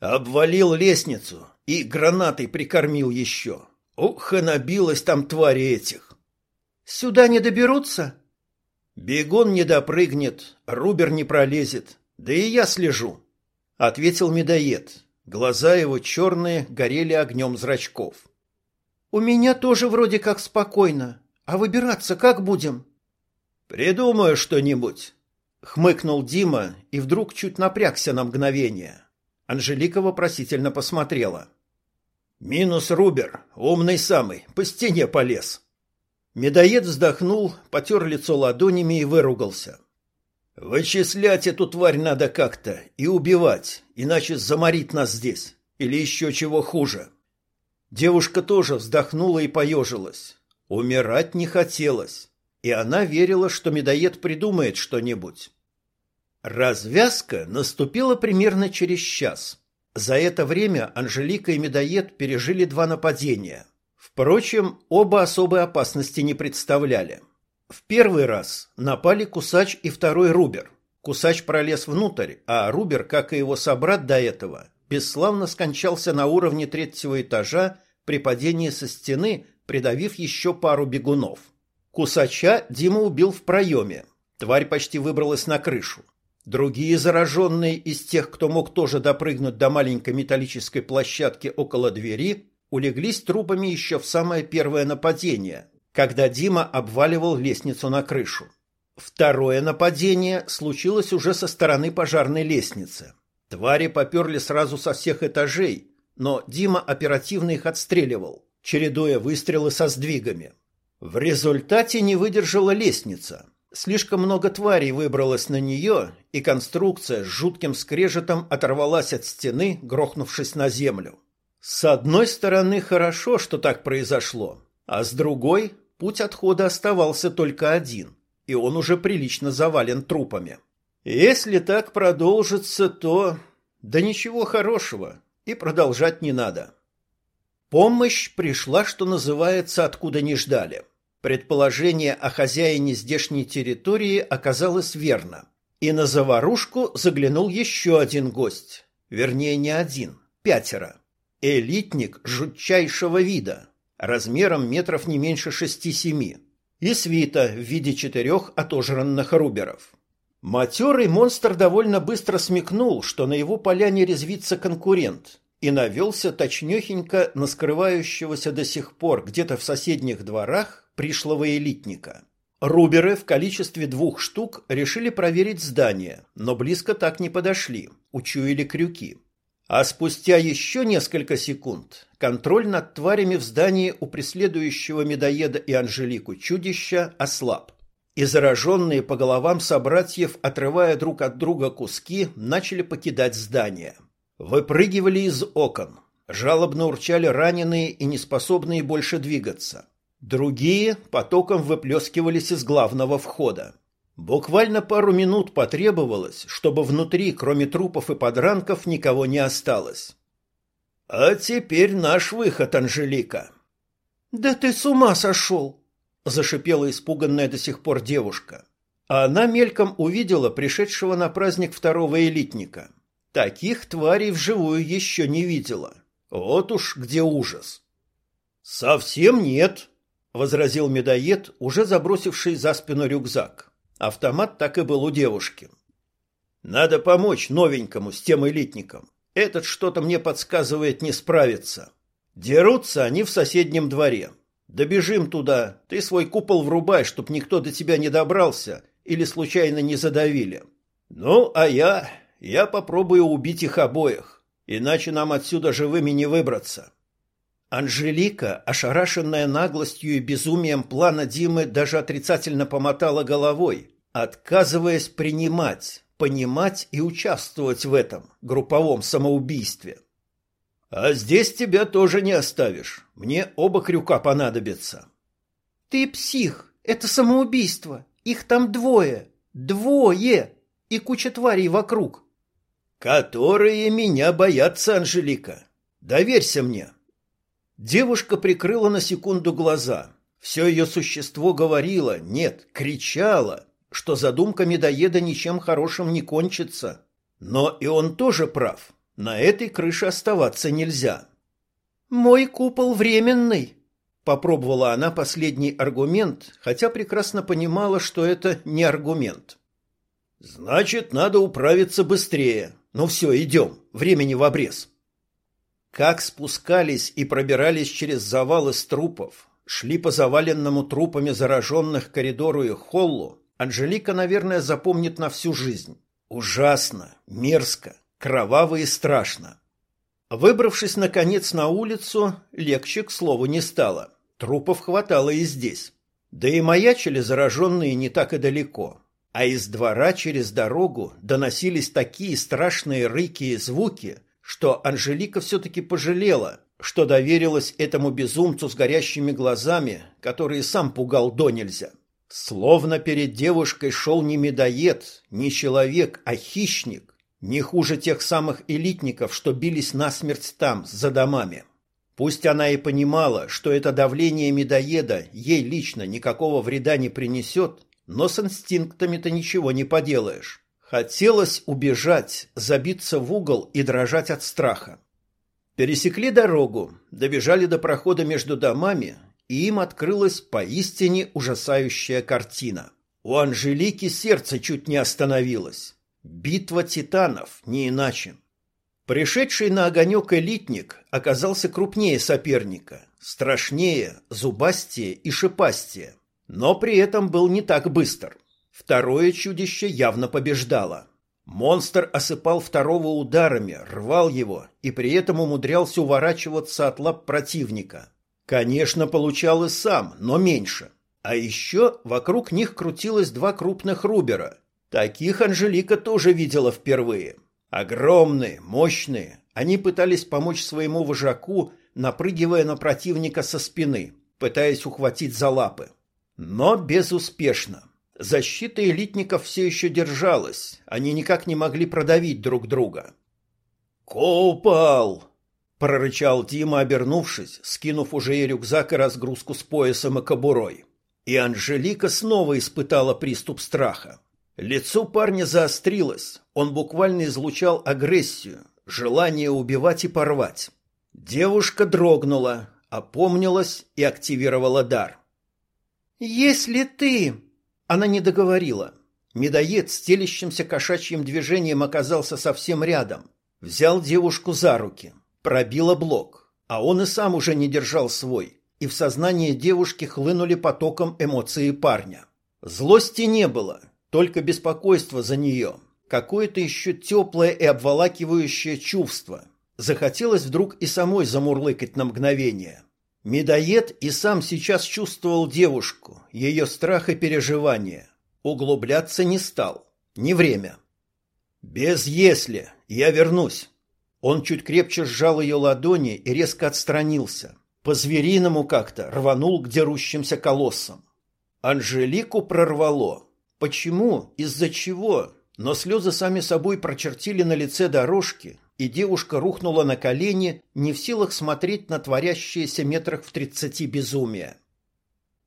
«Обвалил лестницу и гранатой прикормил еще. Ух, и набилась там твари этих!» «Сюда не доберутся?» Бегун не допрыгнет, Рубер не пролезет, да и я слежу, — ответил медоед. Глаза его черные горели огнем зрачков. «У меня тоже вроде как спокойно. А выбираться как будем?» «Придумаю что-нибудь», — хмыкнул Дима и вдруг чуть напрягся на мгновение. Анжелика вопросительно посмотрела. «Минус Рубер, умный самый, по стене полез». Медоед вздохнул, потер лицо ладонями и выругался. Вычислять эту тварь надо как-то и убивать, иначе заморит нас здесь. Или еще чего хуже. Девушка тоже вздохнула и поежилась. Умирать не хотелось, и она верила, что медоед придумает что-нибудь. Развязка наступила примерно через час. За это время Анжелика и медоед пережили два нападения. Впрочем, оба особой опасности не представляли. В первый раз напали Кусач и второй Рубер. Кусач пролез внутрь, а Рубер, как и его собрат до этого, бесславно скончался на уровне третьего этажа при падении со стены, придавив еще пару бегунов. Кусача Дима убил в проеме. Тварь почти выбралась на крышу. Другие зараженные из тех, кто мог тоже допрыгнуть до маленькой металлической площадки около двери, улеглись трупами еще в самое первое нападение, когда Дима обваливал лестницу на крышу. Второе нападение случилось уже со стороны пожарной лестницы. Твари поперли сразу со всех этажей, но Дима оперативно их отстреливал, чередуя выстрелы со сдвигами. В результате не выдержала лестница. Слишком много тварей выбралось на нее, и конструкция с жутким скрежетом оторвалась от стены, грохнувшись на землю. С одной стороны, хорошо, что так произошло, а с другой Путь отхода оставался только один, и он уже прилично завален трупами. Если так продолжится, то... Да ничего хорошего, и продолжать не надо. Помощь пришла, что называется, откуда не ждали. Предположение о хозяине здешней территории оказалось верно. И на заварушку заглянул еще один гость. Вернее, не один, пятеро. Элитник жутчайшего вида, размером метров не меньше шести-семи, и свита в виде четырех отожранных руберов. Матерый монстр довольно быстро смекнул, что на его поляне резвится конкурент, и навелся точнёхенько на скрывающегося до сих пор где-то в соседних дворах пришлого элитника. Руберы в количестве двух штук решили проверить здание, но близко так не подошли, учуяли крюки. А спустя еще несколько секунд контроль над тварями в здании у преследующего медоеда и Анжелику чудища ослаб. И зараженные по головам собратьев, отрывая друг от друга куски, начали покидать здание. Выпрыгивали из окон. Жалобно урчали раненые и неспособные больше двигаться. Другие потоком выплескивались из главного входа. Буквально пару минут потребовалось, чтобы внутри, кроме трупов и подранков, никого не осталось. А теперь наш выход, Анжелика. Да ты с ума сошел! Зашипела испуганная до сих пор девушка. А она мельком увидела пришедшего на праздник второго элитника. Таких тварей вживую еще не видела. Вот уж где ужас. Совсем нет, возразил медоед, уже забросивший за спину рюкзак. Автомат так и был у девушки. Надо помочь новенькому с тем элитником. Этот что-то мне подсказывает не справиться. Дерутся они в соседнем дворе. Добежим туда, ты свой купол врубай, чтоб никто до тебя не добрался или случайно не задавили. Ну, а я... я попробую убить их обоих, иначе нам отсюда живыми не выбраться. Анжелика, ошарашенная наглостью и безумием плана Димы, даже отрицательно помотала головой, отказываясь принимать, понимать и участвовать в этом групповом самоубийстве. А здесь тебя тоже не оставишь. Мне оба крюка понадобятся. Ты псих. Это самоубийство. Их там двое. Двое. И куча тварей вокруг. Которые меня боятся, Анжелика. Доверься мне. Девушка прикрыла на секунду глаза. Все ее существо говорило, нет, кричало, что задумка медоеда ничем хорошим не кончится. Но и он тоже прав. На этой крыше оставаться нельзя. «Мой купол временный», — Попробовала она последний аргумент, хотя прекрасно понимала, что это не аргумент. Значит, надо управиться быстрее. Ну все, идем. Времени в обрез. Как спускались и пробирались через завалы с трупов, шли по заваленному трупами зараженных коридору и холлу, Анжелика, наверное, запомнит на всю жизнь. Ужасно, мерзко, кроваво и страшно. Выбравшись, наконец, на улицу, легче, к слову, не стало. Трупов хватало и здесь. Да и маячили зараженные не так и далеко. А из двора через дорогу доносились такие страшные рыки и звуки, что Анжелика все-таки пожалела, что доверилась этому безумцу с горящими глазами, который сам пугал до нельзя. Словно перед девушкой шел не медоед, не человек, а хищник, не хуже тех самых элитников, что бились насмерть там, за домами. Пусть она и понимала, что это давление медоеда ей лично никакого вреда не принесет, но с инстинктами-то ничего не поделаешь. Хотелось убежать, забиться в угол и дрожать от страха. Пересекли дорогу, добежали до прохода между домами, и им открылась поистине ужасающая картина. У Анжелики сердце чуть не остановилось. Битва титанов, не иначе. Пришедший на огонек элитник оказался крупнее соперника, страшнее, зубастее и шипастее, но при этом был не так быстр. Второе чудище явно побеждало. Монстр осыпал второго ударами, рвал его и при этом умудрялся уворачиваться от лап противника. Конечно, получал и сам, но меньше. А еще вокруг них крутилось два крупных рубера. Таких Анжелика тоже видела впервые. Огромные, мощные, они пытались помочь своему вожаку, напрыгивая на противника со спины, пытаясь ухватить за лапы. Но безуспешно. Защита элитников все еще держалась, они никак не могли продавить друг друга. «Купол!» — прорычал Дима, обернувшись, скинув уже и рюкзак и разгрузку с поясом и кобурой. И Анжелика снова испытала приступ страха. Лицо парня заострилось, он буквально излучал агрессию, желание убивать и порвать. Девушка дрогнула, опомнилась и активировала дар. «Если ты...» Она не договорила. Медоед с телящимся кошачьим движением оказался совсем рядом. Взял девушку за руки, пробила блок, а он и сам уже не держал свой, и в сознание девушки хлынули потоком эмоции парня. Злости не было, только беспокойство за нее, какое-то еще теплое и обволакивающее чувство. Захотелось вдруг и самой замурлыкать на мгновение. Медоед и сам сейчас чувствовал девушку, ее страх и переживания. Углубляться не стал. Не время. «Без если. Я вернусь». Он чуть крепче сжал ее ладони и резко отстранился. По-звериному как-то рванул к дерущимся колоссам. Анжелику прорвало. Почему? Из-за чего? Но слезы сами собой прочертили на лице дорожки, и девушка рухнула на колени, не в силах смотреть на творящееся метрах в тридцати безумие.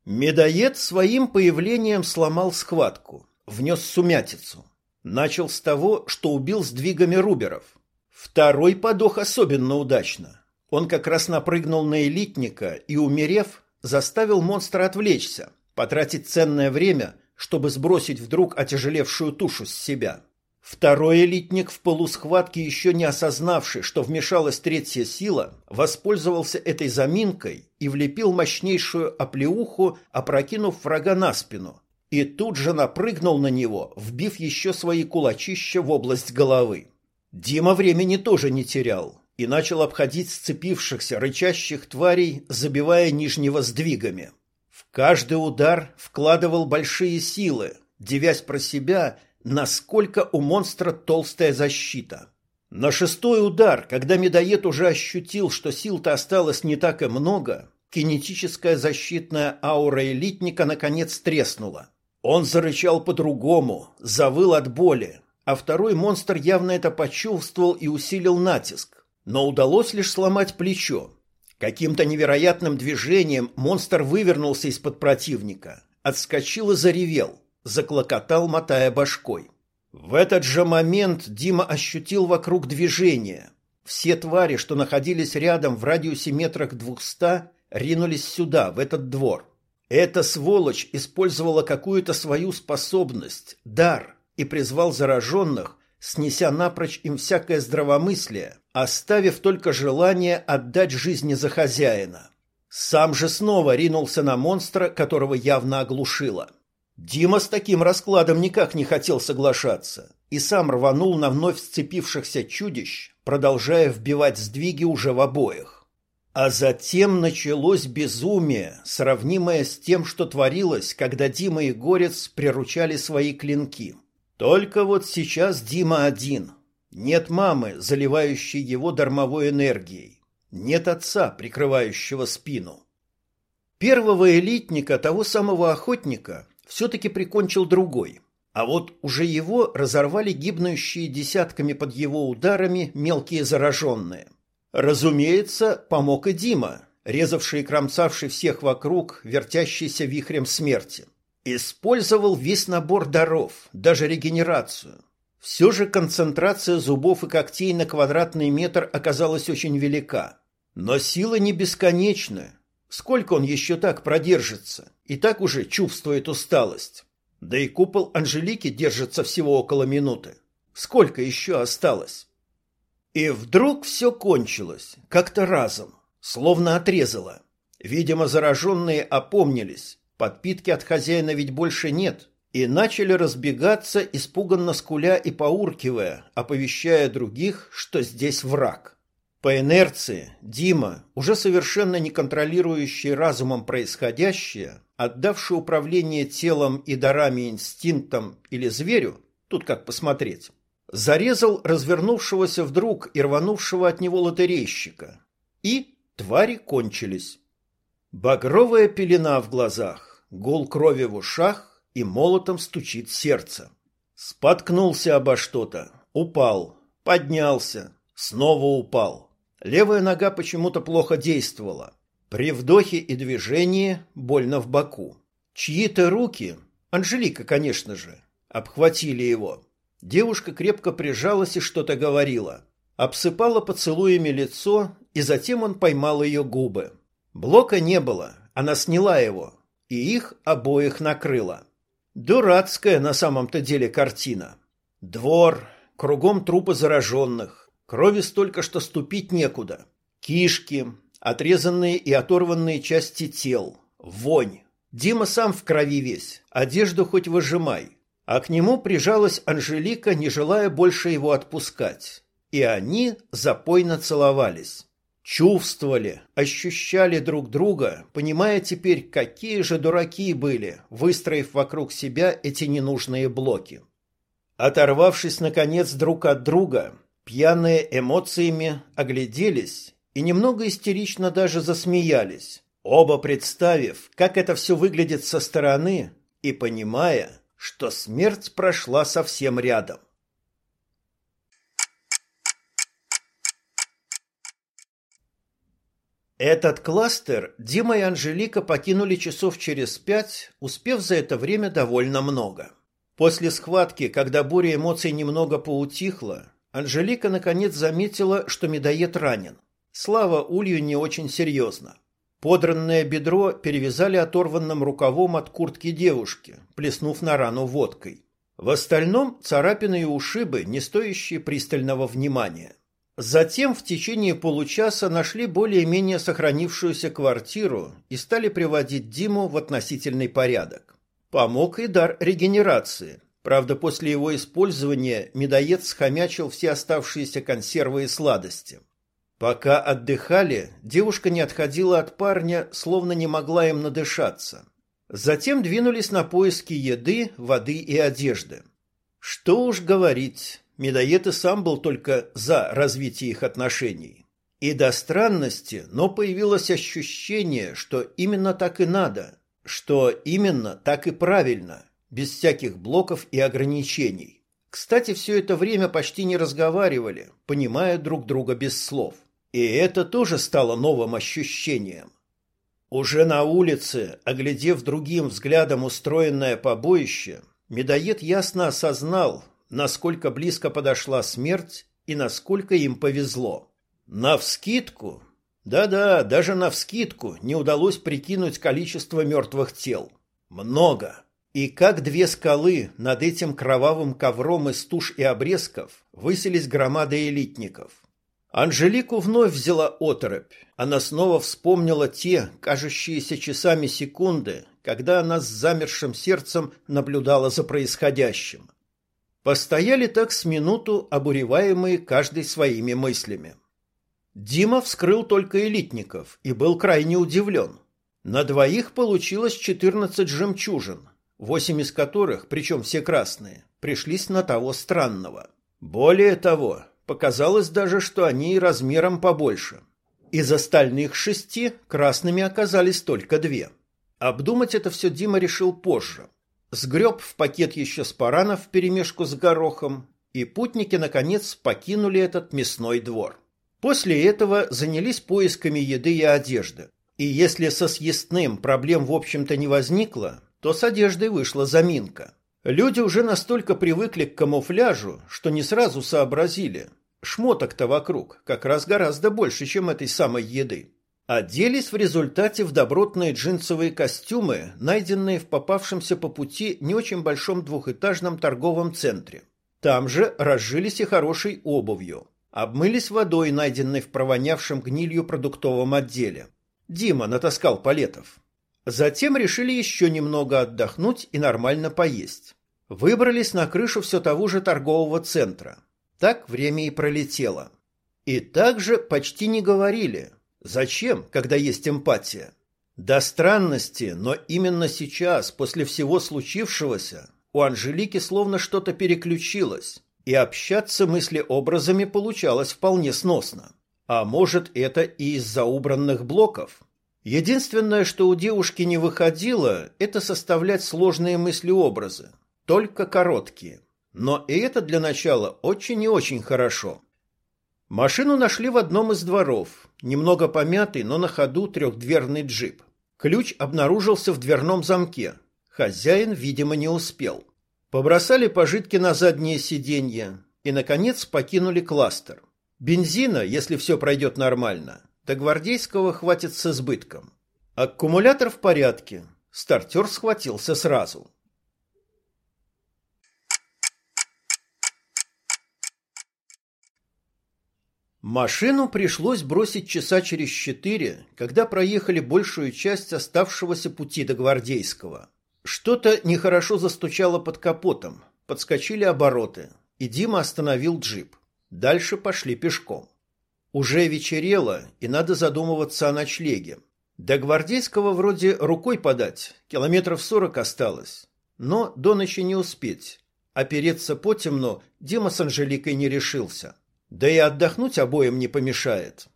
Медоед своим появлением сломал схватку, внес сумятицу. Начал с того, что убил сдвигами руберов. Второй подох особенно удачно. Он как раз напрыгнул на элитника и, умерев, заставил монстра отвлечься, потратить ценное время, чтобы сбросить вдруг отяжелевшую тушу с себя. Второй элитник в полусхватке, еще не осознавший, что вмешалась третья сила, воспользовался этой заминкой и влепил мощнейшую оплеуху, опрокинув врага на спину, и тут же напрыгнул на него, вбив еще свои кулачища в область головы. Дима времени тоже не терял и начал обходить сцепившихся, рычащих тварей, забивая нижнего сдвигами. В каждый удар вкладывал большие силы, девясь про себя – насколько у монстра толстая защита. На шестой удар, когда медоед уже ощутил, что сил-то осталось не так и много, кинетическая защитная аура элитника наконец треснула. Он зарычал по-другому, завыл от боли, а второй монстр явно это почувствовал и усилил натиск. Но удалось лишь сломать плечо. Каким-то невероятным движением монстр вывернулся из-под противника, отскочил и заревел – заклокотал, мотая башкой. В этот же момент Дима ощутил вокруг движение. Все твари, что находились рядом в радиусе метрах двухста, ринулись сюда, в этот двор. Эта сволочь использовала какую-то свою способность, дар, и призвал зараженных, снеся напрочь им всякое здравомыслие, оставив только желание отдать жизни за хозяина. Сам же снова ринулся на монстра, которого явно оглушило. Дима с таким раскладом никак не хотел соглашаться и сам рванул на вновь сцепившихся чудищ, продолжая вбивать сдвиги уже в обоих. А затем началось безумие, сравнимое с тем, что творилось, когда Дима и Горец приручали свои клинки. Только вот сейчас Дима один. Нет мамы, заливающей его дармовой энергией. Нет отца, прикрывающего спину. Первого элитника, того самого охотника, все-таки прикончил другой. А вот уже его разорвали гибнущие десятками под его ударами мелкие зараженные. Разумеется, помог и Дима, резавший и кромсавший всех вокруг, вертящийся вихрем смерти. Использовал весь набор даров, даже регенерацию. Все же концентрация зубов и когтей на квадратный метр оказалась очень велика. Но сила не бесконечна. Сколько он еще так продержится? И так уже чувствует усталость. Да и купол Анжелики держится всего около минуты. Сколько еще осталось? И вдруг все кончилось, как-то разом, словно отрезало. Видимо, зараженные опомнились. Подпитки от хозяина ведь больше нет и начали разбегаться, испуганно скуля и поуркивая, оповещая других, что здесь враг. По инерции Дима, уже совершенно не контролирующий разумом происходящее, отдавший управление телом и дарами инстинктам или зверю, тут как посмотреть, зарезал развернувшегося вдруг и рванувшего от него лотерейщика. И твари кончились. Багровая пелена в глазах, гул крови в ушах, и молотом стучит сердце. Споткнулся обо что-то, упал, поднялся, снова упал. Левая нога почему-то плохо действовала. При вдохе и движении больно в боку. Чьи-то руки, Анжелика, конечно же, обхватили его. Девушка крепко прижалась и что-то говорила. Обсыпала поцелуями лицо, и затем он поймал ее губы. Блока не было, она сняла его, и их обоих накрыла. Дурацкая на самом-то деле картина. Двор, кругом трупы зараженных, крови столько, что ступить некуда. Кишки, отрезанные и оторванные части тел, вонь. Дима сам в крови весь, одежду хоть выжимай. А к нему прижалась Анжелика, не желая больше его отпускать. И они запойно целовались. Чувствовали, ощущали друг друга, понимая теперь, какие же дураки были, выстроив вокруг себя эти ненужные блоки. Оторвавшись, наконец, друг от друга, пьяные эмоциями огляделись и немного истерично даже засмеялись, оба представив, как это все выглядит со стороны и понимая, что смерть прошла совсем рядом. Этот кластер Дима и Анжелика покинули часов через пять, успев за это время довольно много. После схватки, когда буря эмоций немного поутихла, Анжелика наконец заметила, что медоед ранен. Слава Улью не очень серьезно. Подранное бедро перевязали оторванным рукавом от куртки девушки, плеснув на рану водкой. В остальном царапины и ушибы, не стоящие пристального внимания. Затем в течение получаса нашли более-менее сохранившуюся квартиру и стали приводить Диму в относительный порядок. Помог и дар регенерации. Правда, после его использования медоед схомячил все оставшиеся консервы и сладости. Пока отдыхали, девушка не отходила от парня, словно не могла им надышаться. Затем двинулись на поиски еды, воды и одежды. Что уж говорить, Медоед и сам был только за развитие их отношений. И до странности, но появилось ощущение, что именно так и надо, что именно так и правильно, без всяких блоков и ограничений. Кстати, все это время почти не разговаривали, понимая друг друга без слов. И это тоже стало новым ощущением. Уже на улице, оглядев другим взглядом устроенное побоище, медоед ясно осознал, насколько близко подошла смерть и насколько им повезло. Навскидку Да-да, даже навскидку не удалось прикинуть количество мертвых тел. Много. И как две скалы над этим кровавым ковром из туш и обрезков высились громады элитников. Анжелику вновь взяла оторопь. Она снова вспомнила те, кажущиеся часами секунды, когда она с замершим сердцем наблюдала за происходящим. Постояли так с минуту, обуреваемые каждый своими мыслями. Дима вскрыл только элитников и был крайне удивлен. На двоих получилось 14 жемчужин, восемь из которых, причем все красные, пришлись на того странного. Более того, показалось даже, что они размером побольше. Из остальных шести красными оказались только две. Обдумать это все Дима решил позже. Сгреб в пакет еще спаранов вперемешку с горохом, и путники, наконец, покинули этот мясной двор. После этого занялись поисками еды и одежды. И если со съестным проблем, в общем-то, не возникло, то с одеждой вышла заминка. Люди уже настолько привыкли к камуфляжу, что не сразу сообразили. Шмоток-то вокруг как раз гораздо больше, чем этой самой еды. Оделись в результате в добротные джинсовые костюмы, найденные в попавшемся по пути не очень большом двухэтажном торговом центре. Там же разжились и хорошей обувью. Обмылись водой, найденной в провонявшем гнилью продуктовом отделе. Дима натаскал палетов. Затем решили еще немного отдохнуть и нормально поесть. Выбрались на крышу все того же торгового центра. Так время и пролетело. И также почти не говорили. Зачем, когда есть эмпатия? До странности, но именно сейчас, после всего случившегося, у Анжелики словно что-то переключилось, и общаться мыслеобразами получалось вполне сносно. А может, это и из-за убранных блоков? Единственное, что у девушки не выходило, это составлять сложные мыслеобразы, только короткие. Но и это для начала очень и очень хорошо. Машину нашли в одном из дворов, немного помятый, но на ходу трехдверный джип. Ключ обнаружился в дверном замке. Хозяин, видимо, не успел. Побросали пожитки на заднее сиденье и, наконец, покинули кластер. Бензина, если все пройдет нормально, до гвардейского хватит с избытком. Аккумулятор в порядке. Стартер схватился сразу. Машину пришлось бросить часа через четыре, когда проехали большую часть оставшегося пути до Гвардейского. Что-то нехорошо застучало под капотом, подскочили обороты, и Дима остановил джип. Дальше пошли пешком. Уже вечерело, и надо задумываться о ночлеге. До Гвардейского вроде рукой подать, километров сорок осталось. Но до ночи не успеть. Опереться потемно Дима с Анжеликой не решился. Да и отдохнуть обоим не помешает.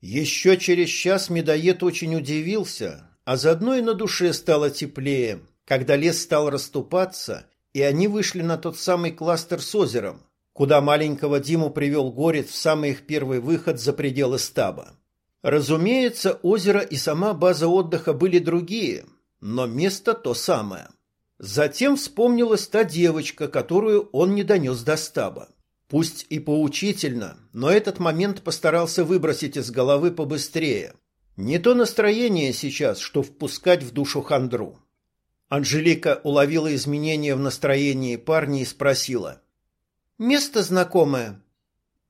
Еще через час медоед очень удивился, а заодно и на душе стало теплее, когда лес стал расступаться, и они вышли на тот самый кластер с озером, куда маленького Диму привел Горец в самый их первый выход за пределы стаба. Разумеется, озеро и сама база отдыха были другие, но место то самое. Затем вспомнилась та девочка, которую он не донес до стаба. Пусть и поучительно, но этот момент постарался выбросить из головы побыстрее. Не то настроение сейчас, что впускать в душу хандру. Анжелика уловила изменения в настроении парня и спросила. «Место знакомое?»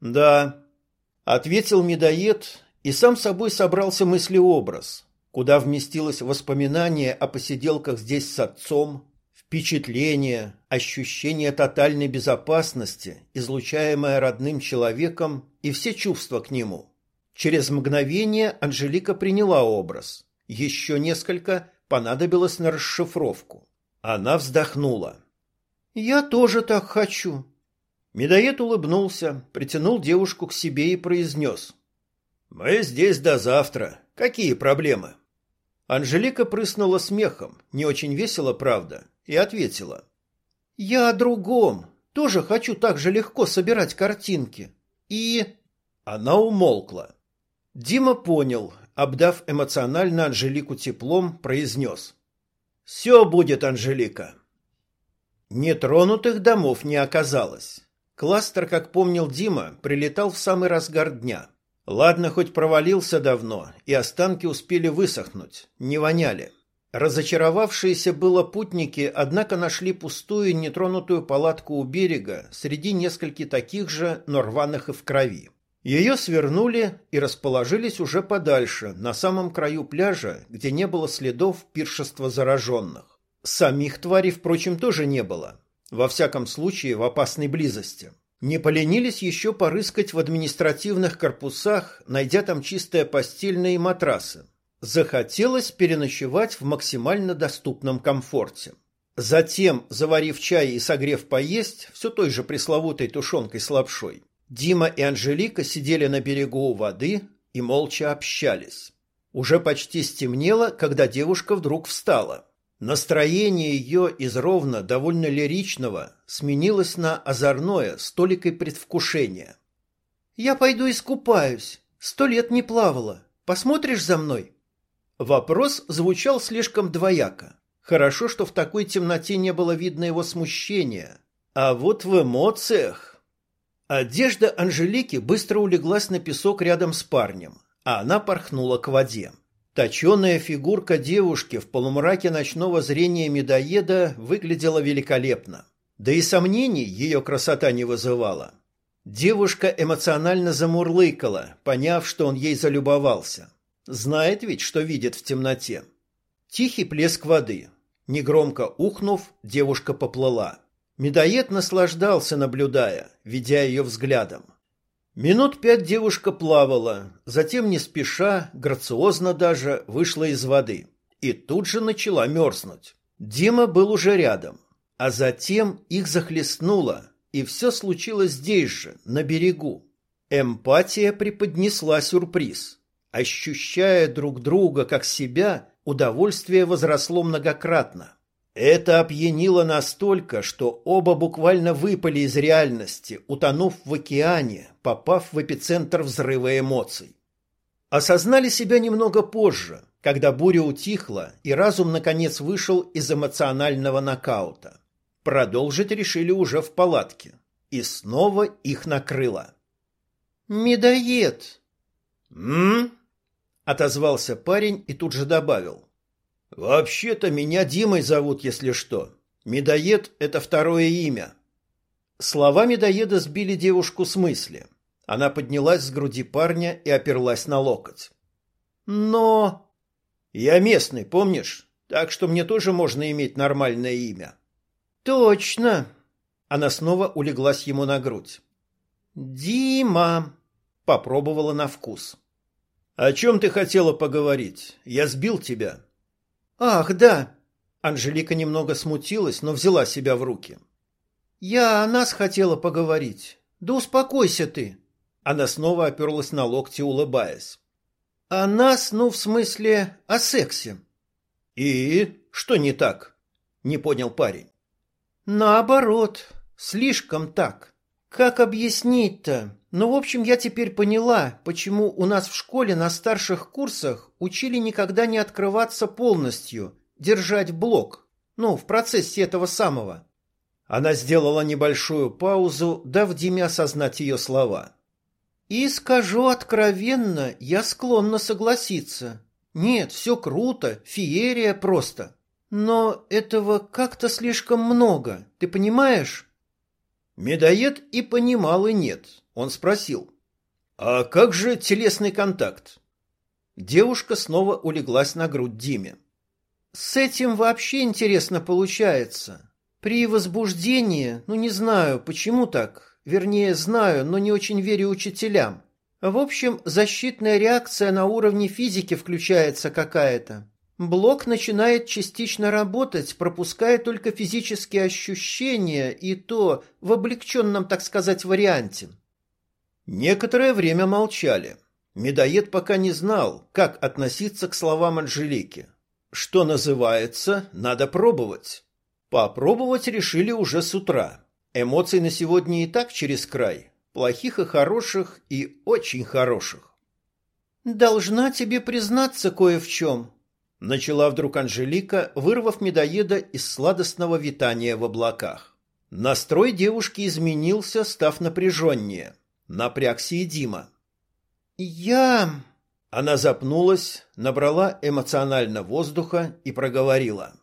«Да», — ответил медоед и сам собой собрался мыслеобраз, куда вместилось воспоминание о посиделках здесь с отцом, впечатление, ощущение тотальной безопасности, излучаемое родным человеком и все чувства к нему. Через мгновение Анжелика приняла образ. Еще несколько понадобилось на расшифровку. Она вздохнула. «Я тоже так хочу». Медоед улыбнулся, притянул девушку к себе и произнес. «Мы здесь до завтра. Какие проблемы?» Анжелика прыснула смехом, не очень весело, правда, и ответила. «Я о другом. Тоже хочу так же легко собирать картинки. И...» Она умолкла. Дима понял, обдав эмоционально Анжелику теплом, произнес. «Все будет, Анжелика». Нетронутых домов не оказалось. Кластер, как помнил Дима, прилетал в самый разгар дня. Ладно, хоть провалился давно, и останки успели высохнуть, не воняли. Разочаровавшиеся было путники, однако нашли пустую нетронутую палатку у берега среди нескольких таких же, но рваных и в крови. Ее свернули и расположились уже подальше, на самом краю пляжа, где не было следов пиршества зараженных. Самих тварей, впрочем, тоже не было. Во всяком случае, в опасной близости. Не поленились еще порыскать в административных корпусах, найдя там чистые постельные матрасы. Захотелось переночевать в максимально доступном комфорте. Затем, заварив чай и согрев поесть, все той же пресловутой тушенкой с лапшой, Дима и Анжелика сидели на берегу у воды и молча общались. Уже почти стемнело, когда девушка вдруг встала. Настроение ее из ровно довольно лиричного сменилось на озорное с толикой предвкушения. «Я пойду искупаюсь. Сто лет не плавала. Посмотришь за мной?» Вопрос звучал слишком двояко. Хорошо, что в такой темноте не было видно его смущения. А вот в эмоциях... Одежда Анжелики быстро улеглась на песок рядом с парнем, а она порхнула к воде. Точеная фигурка девушки в полумраке ночного зрения медоеда выглядела великолепно. Да и сомнений ее красота не вызывала. Девушка эмоционально замурлыкала, поняв, что он ей залюбовался. Знает ведь, что видит в темноте. Тихий плеск воды. Негромко ухнув, девушка поплыла. Медоед наслаждался, наблюдая, ведя ее взглядом. Минут пять девушка плавала, затем не спеша, грациозно даже, вышла из воды и тут же начала мерзнуть. Дима был уже рядом, а затем их захлестнуло, и все случилось здесь же, на берегу. Эмпатия преподнесла сюрприз. Ощущая друг друга как себя, удовольствие возросло многократно. Это опьянило настолько, что оба буквально выпали из реальности, утонув в океане, попав в эпицентр взрыва эмоций. Осознали себя немного позже, когда буря утихла и разум наконец вышел из эмоционального нокаута. Продолжить решили уже в палатке. И снова их накрыло. «Медоед!» «М?», отозвался парень и тут же добавил. Вообще-то меня Димой зовут, если что. Медоед это второе имя. Слова медоеда сбили девушку с мысли. Она поднялась с груди парня и оперлась на локоть. Но я местный, помнишь? Так что мне тоже можно иметь нормальное имя. Точно. Она снова улеглась ему на грудь. Дима попробовала на вкус. О чем ты хотела поговорить? Я сбил тебя. Ах, да. Анжелика немного смутилась, но взяла себя в руки. Я о нас хотела поговорить. Да успокойся ты. Она снова оперлась на локти, улыбаясь. О нас, ну, в смысле, о сексе. И что не так? Не понял парень. Наоборот, слишком так. Как объяснить-то? Ну, в общем, я теперь поняла, почему у нас в школе на старших курсах учили никогда не открываться полностью, держать блок. Ну, в процессе этого самого. Она сделала небольшую паузу, дав Диме осознать ее слова. И скажу откровенно, я склонна согласиться. Нет, все круто, феерия просто. Но этого как-то слишком много, ты понимаешь? Медоед и понимал, и нет. Он спросил. «А как же телесный контакт?» Девушка снова улеглась на грудь Диме. «С этим вообще интересно получается. При возбуждении, ну не знаю, почему так, вернее, знаю, но не очень верю учителям. В общем, защитная реакция на уровне физики включается какая-то. Блок начинает частично работать, пропуская только физические ощущения, и то в облегченном, так сказать, варианте. Некоторое время молчали. Медоед пока не знал, как относиться к словам Анжелики. Что называется, надо пробовать. Попробовать решили уже с утра. Эмоций на сегодня и так через край. Плохих и хороших, и очень хороших. «Должна тебе признаться кое в чем», Начала вдруг Анжелика, вырвав медоеда из сладостного витания в облаках. Настрой девушки изменился, став напряженнее. Напрягся и Дима. Я... Она запнулась, набрала эмоционально воздуха и проговорила.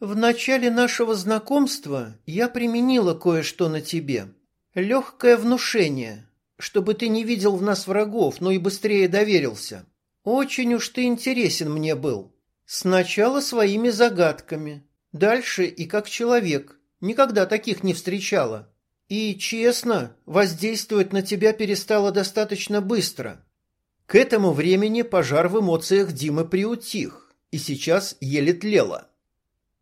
В начале нашего знакомства я применила кое-что на тебе. Легкое внушение, чтобы ты не видел в нас врагов, но и быстрее доверился. Очень уж ты интересен мне был. Сначала своими загадками, дальше и как человек. Никогда таких не встречала. И, честно, воздействовать на тебя перестало достаточно быстро. К этому времени пожар в эмоциях Димы приутих, и сейчас еле тлело.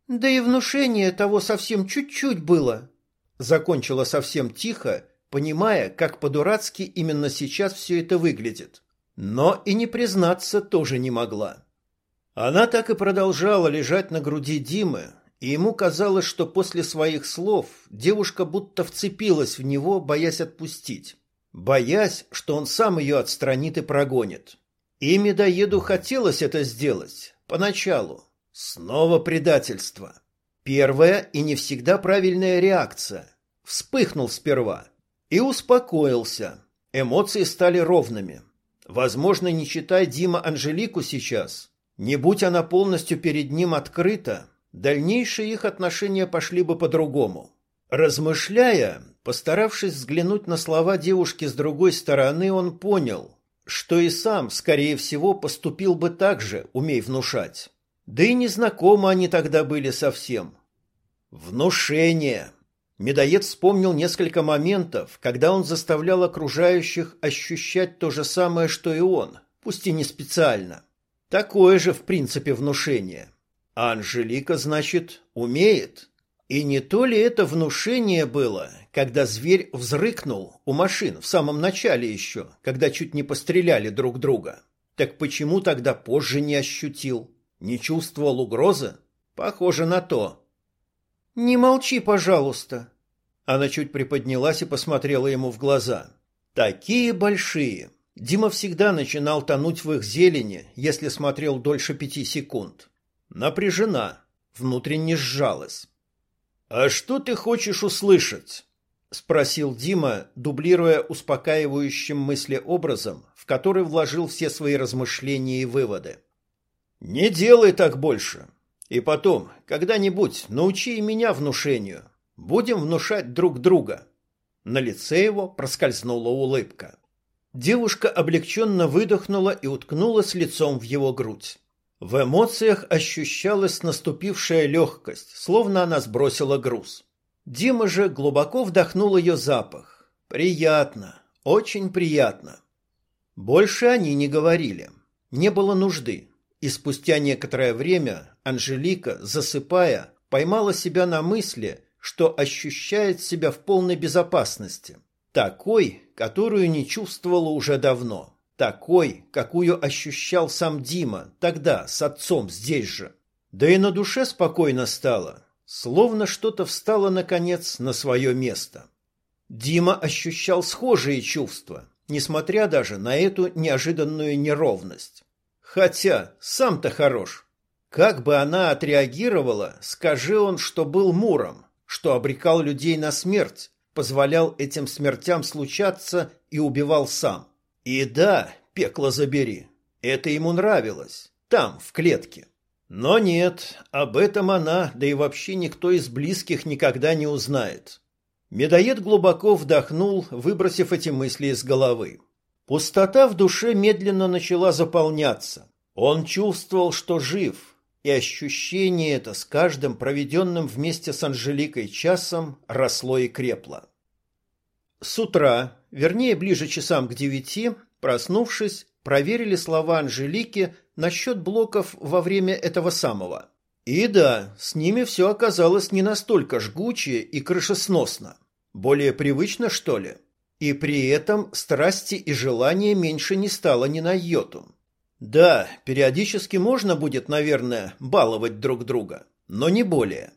Да и внушение того совсем чуть-чуть было. Закончила совсем тихо, понимая, как по-дурацки именно сейчас все это выглядит. Но и не признаться тоже не могла. Она так и продолжала лежать на груди Димы, и ему казалось, что после своих слов девушка будто вцепилась в него, боясь отпустить, боясь, что он сам ее отстранит и прогонит. И медоеду хотелось это сделать, поначалу. Снова предательство. Первая и не всегда правильная реакция. Вспыхнул сперва и успокоился. Эмоции стали ровными. Возможно, не читай Дима Анжелику сейчас, не будь она полностью перед ним открыта, дальнейшие их отношения пошли бы по-другому. Размышляя, постаравшись взглянуть на слова девушки с другой стороны, он понял, что и сам, скорее всего, поступил бы так же, умей внушать. Да и незнакомы они тогда были совсем. Внушение. Медоед вспомнил несколько моментов, когда он заставлял окружающих ощущать то же самое, что и он, пусть и не специально. Такое же, в принципе, внушение. А Анжелика, значит, умеет. И не то ли это внушение было, когда зверь взрыкнул у машин в самом начале еще, когда чуть не постреляли друг друга? Так почему тогда позже не ощутил? Не чувствовал угрозы? Похоже на то. «Не молчи, пожалуйста». Она чуть приподнялась и посмотрела ему в глаза. «Такие большие, Дима всегда начинал тонуть в их зелени, если смотрел дольше пяти секунд. Напряжена, внутренне сжалась. «А что ты хочешь услышать?» — спросил Дима, дублируя успокаивающим мыслеобразом, в который вложил все свои размышления и выводы. «Не делай так больше. И потом, когда-нибудь научи меня внушению. Будем внушать друг друга». На лице его проскользнула улыбка. Девушка облегченно выдохнула и уткнулась лицом в его грудь. В эмоциях ощущалась наступившая легкость, словно она сбросила груз. Дима же глубоко вдохнул ее запах. Приятно, очень приятно. Больше они не говорили. Не было нужды. И спустя некоторое время Анжелика, засыпая, поймала себя на мысли, что ощущает себя в полной безопасности. Такой, которую не чувствовала уже давно. Такой, какую ощущал сам Дима тогда с отцом здесь же. Да и на душе спокойно стало, словно что-то встало наконец на свое место. Дима ощущал схожие чувства, несмотря даже на эту неожиданную неровность. Хотя сам-то хорош. Как бы она отреагировала, скажи он, что был Муром, что обрекал людей на смерть, позволял этим смертям случаться и убивал сам. И да, пекло забери, это ему нравилось, там, в клетке. Но нет, об этом она, да и вообще никто из близких никогда не узнает. Медоед глубоко вдохнул, выбросив эти мысли из головы. Пустота в душе медленно начала заполняться. Он чувствовал, что жив, и ощущение это с каждым проведенным вместе с Анжеликой часом росло и крепло. С утра, вернее, ближе часам к девяти, проснувшись, проверили слова Анжелики насчет блоков во время этого самого. И да, с ними все оказалось не настолько жгуче и крышесносно. Более привычно, что ли? И при этом страсти и желания меньше не стало ни на йоту. Да, периодически можно будет, наверное, баловать друг друга, но не более.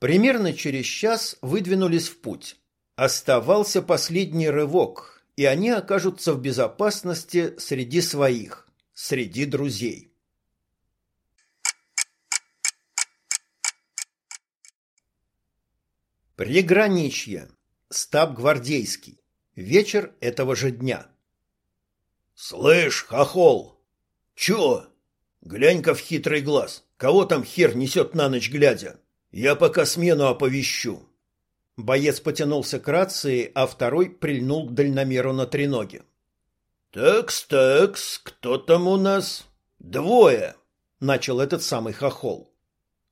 Примерно через час выдвинулись в путь. Оставался последний рывок, и они окажутся в безопасности среди своих, среди друзей. Приграничье. Стаб гвардейский. Вечер этого же дня. Слышь, хохол! Чё? Глянь-ка в хитрый глаз. Кого там хер несет на ночь глядя? Я пока смену оповещу. Боец потянулся к рации, а второй прильнул к дальномеру на треноге. «Такс-такс, кто там у нас?» «Двое!» — начал этот самый хохол.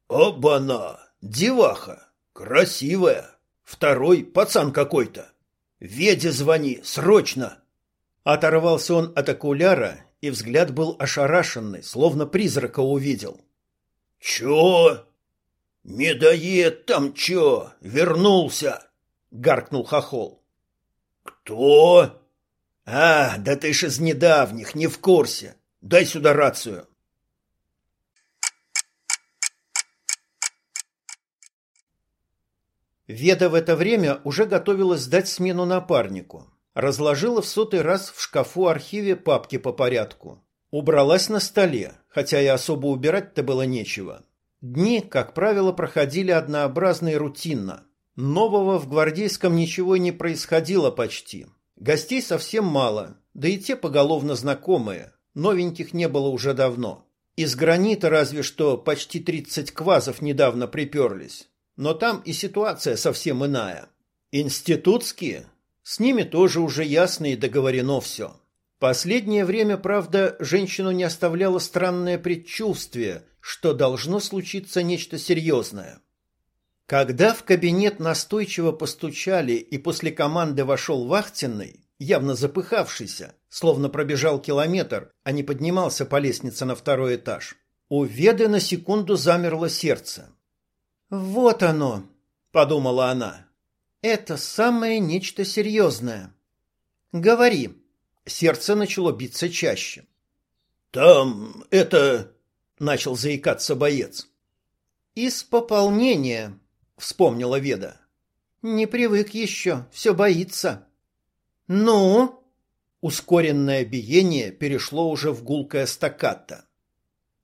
«Оба-на! Деваха! Красивая! Второй пацан какой-то! Веде звони, срочно!» Оторвался он от окуляра, и взгляд был ошарашенный, словно призрака увидел. «Чё? Медоед там чё? Вернулся!» — гаркнул хохол. «Кто?» «А, да ты ж из недавних, не в курсе. Дай сюда рацию». Веда в это время уже готовилась сдать смену напарнику. Разложила в сотый раз в шкафу-архиве папки по порядку. Убралась на столе, хотя и особо убирать-то было нечего. Дни, как правило, проходили однообразно и рутинно. Нового в гвардейском ничего не происходило почти. Гостей совсем мало, да и те поголовно знакомые. Новеньких не было уже давно. Из гранита разве что почти 30 квазов недавно приперлись. Но там и ситуация совсем иная. Институтские? С ними тоже уже ясно и договорено все. Последнее время, правда, женщину не оставляло странное предчувствие, что должно случиться нечто серьезное. Когда в кабинет настойчиво постучали и после команды вошел вахтенный, явно запыхавшийся, словно пробежал километр, а не поднимался по лестнице на второй этаж, у Веды на секунду замерло сердце. «Вот оно», — подумала она. «Это самое нечто серьезное». «Говори». Сердце начало биться чаще. «Там это...» — начал заикаться боец. «Из пополнения», — вспомнила Веда. «Не привык еще, все боится». «Ну?» Ускоренное биение перешло уже в гулкое стаккато.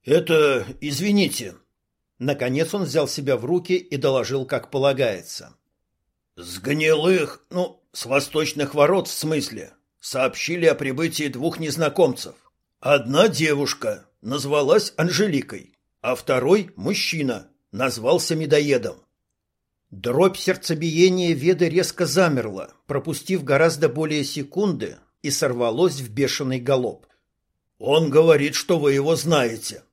«Это... извините», Наконец он взял себя в руки и доложил, как полагается. «С гнилых, ну, с восточных ворот в смысле, сообщили о прибытии двух незнакомцев. Одна девушка назвалась Анжеликой, а второй – мужчина, назвался Медоедом. Дробь сердцебиения Веды резко замерла, пропустив гораздо более секунды, и сорвалось в бешеный галоп. «Он говорит, что вы его знаете»,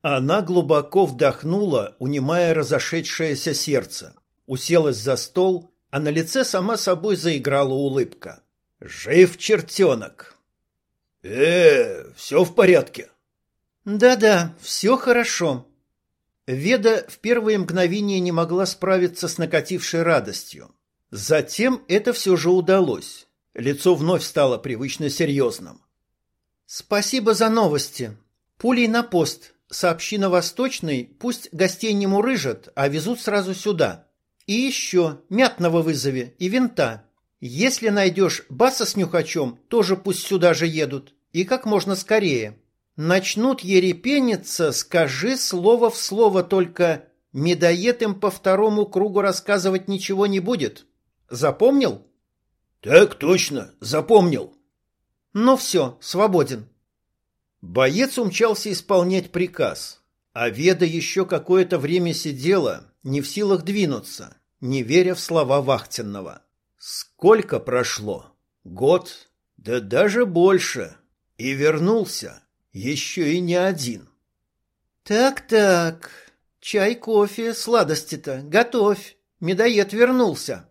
она глубоко вдохнула, унимая разошедшееся сердце, уселась за стол, а на лице сама собой заиграла улыбка. «Жив чертенок!» «Э, все в порядке?» «Да-да, все хорошо». Веда в первые мгновения не могла справиться с накатившей радостью. Затем это все же удалось. Лицо вновь стало привычно серьезным. «Спасибо за новости. Пулей на пост. Сообщи на Восточный, пусть гостей не мурыжат, а везут сразу сюда. И еще мятного вызови и винта. Если найдешь баса с нюхачом, тоже пусть сюда же едут. И как можно скорее. Начнут ерепениться, скажи слово в слово, только медоед им по второму кругу рассказывать ничего не будет. Запомнил? Так точно, запомнил. Ну все, свободен. Боец умчался исполнять приказ, а Веда еще какое-то время сидела, не в силах двинуться, не веря в слова Вахтенного. Сколько прошло? Год? Да даже больше. И вернулся. Еще и не один. Так-так. Чай, кофе, сладости-то. Готовь. Медоед вернулся.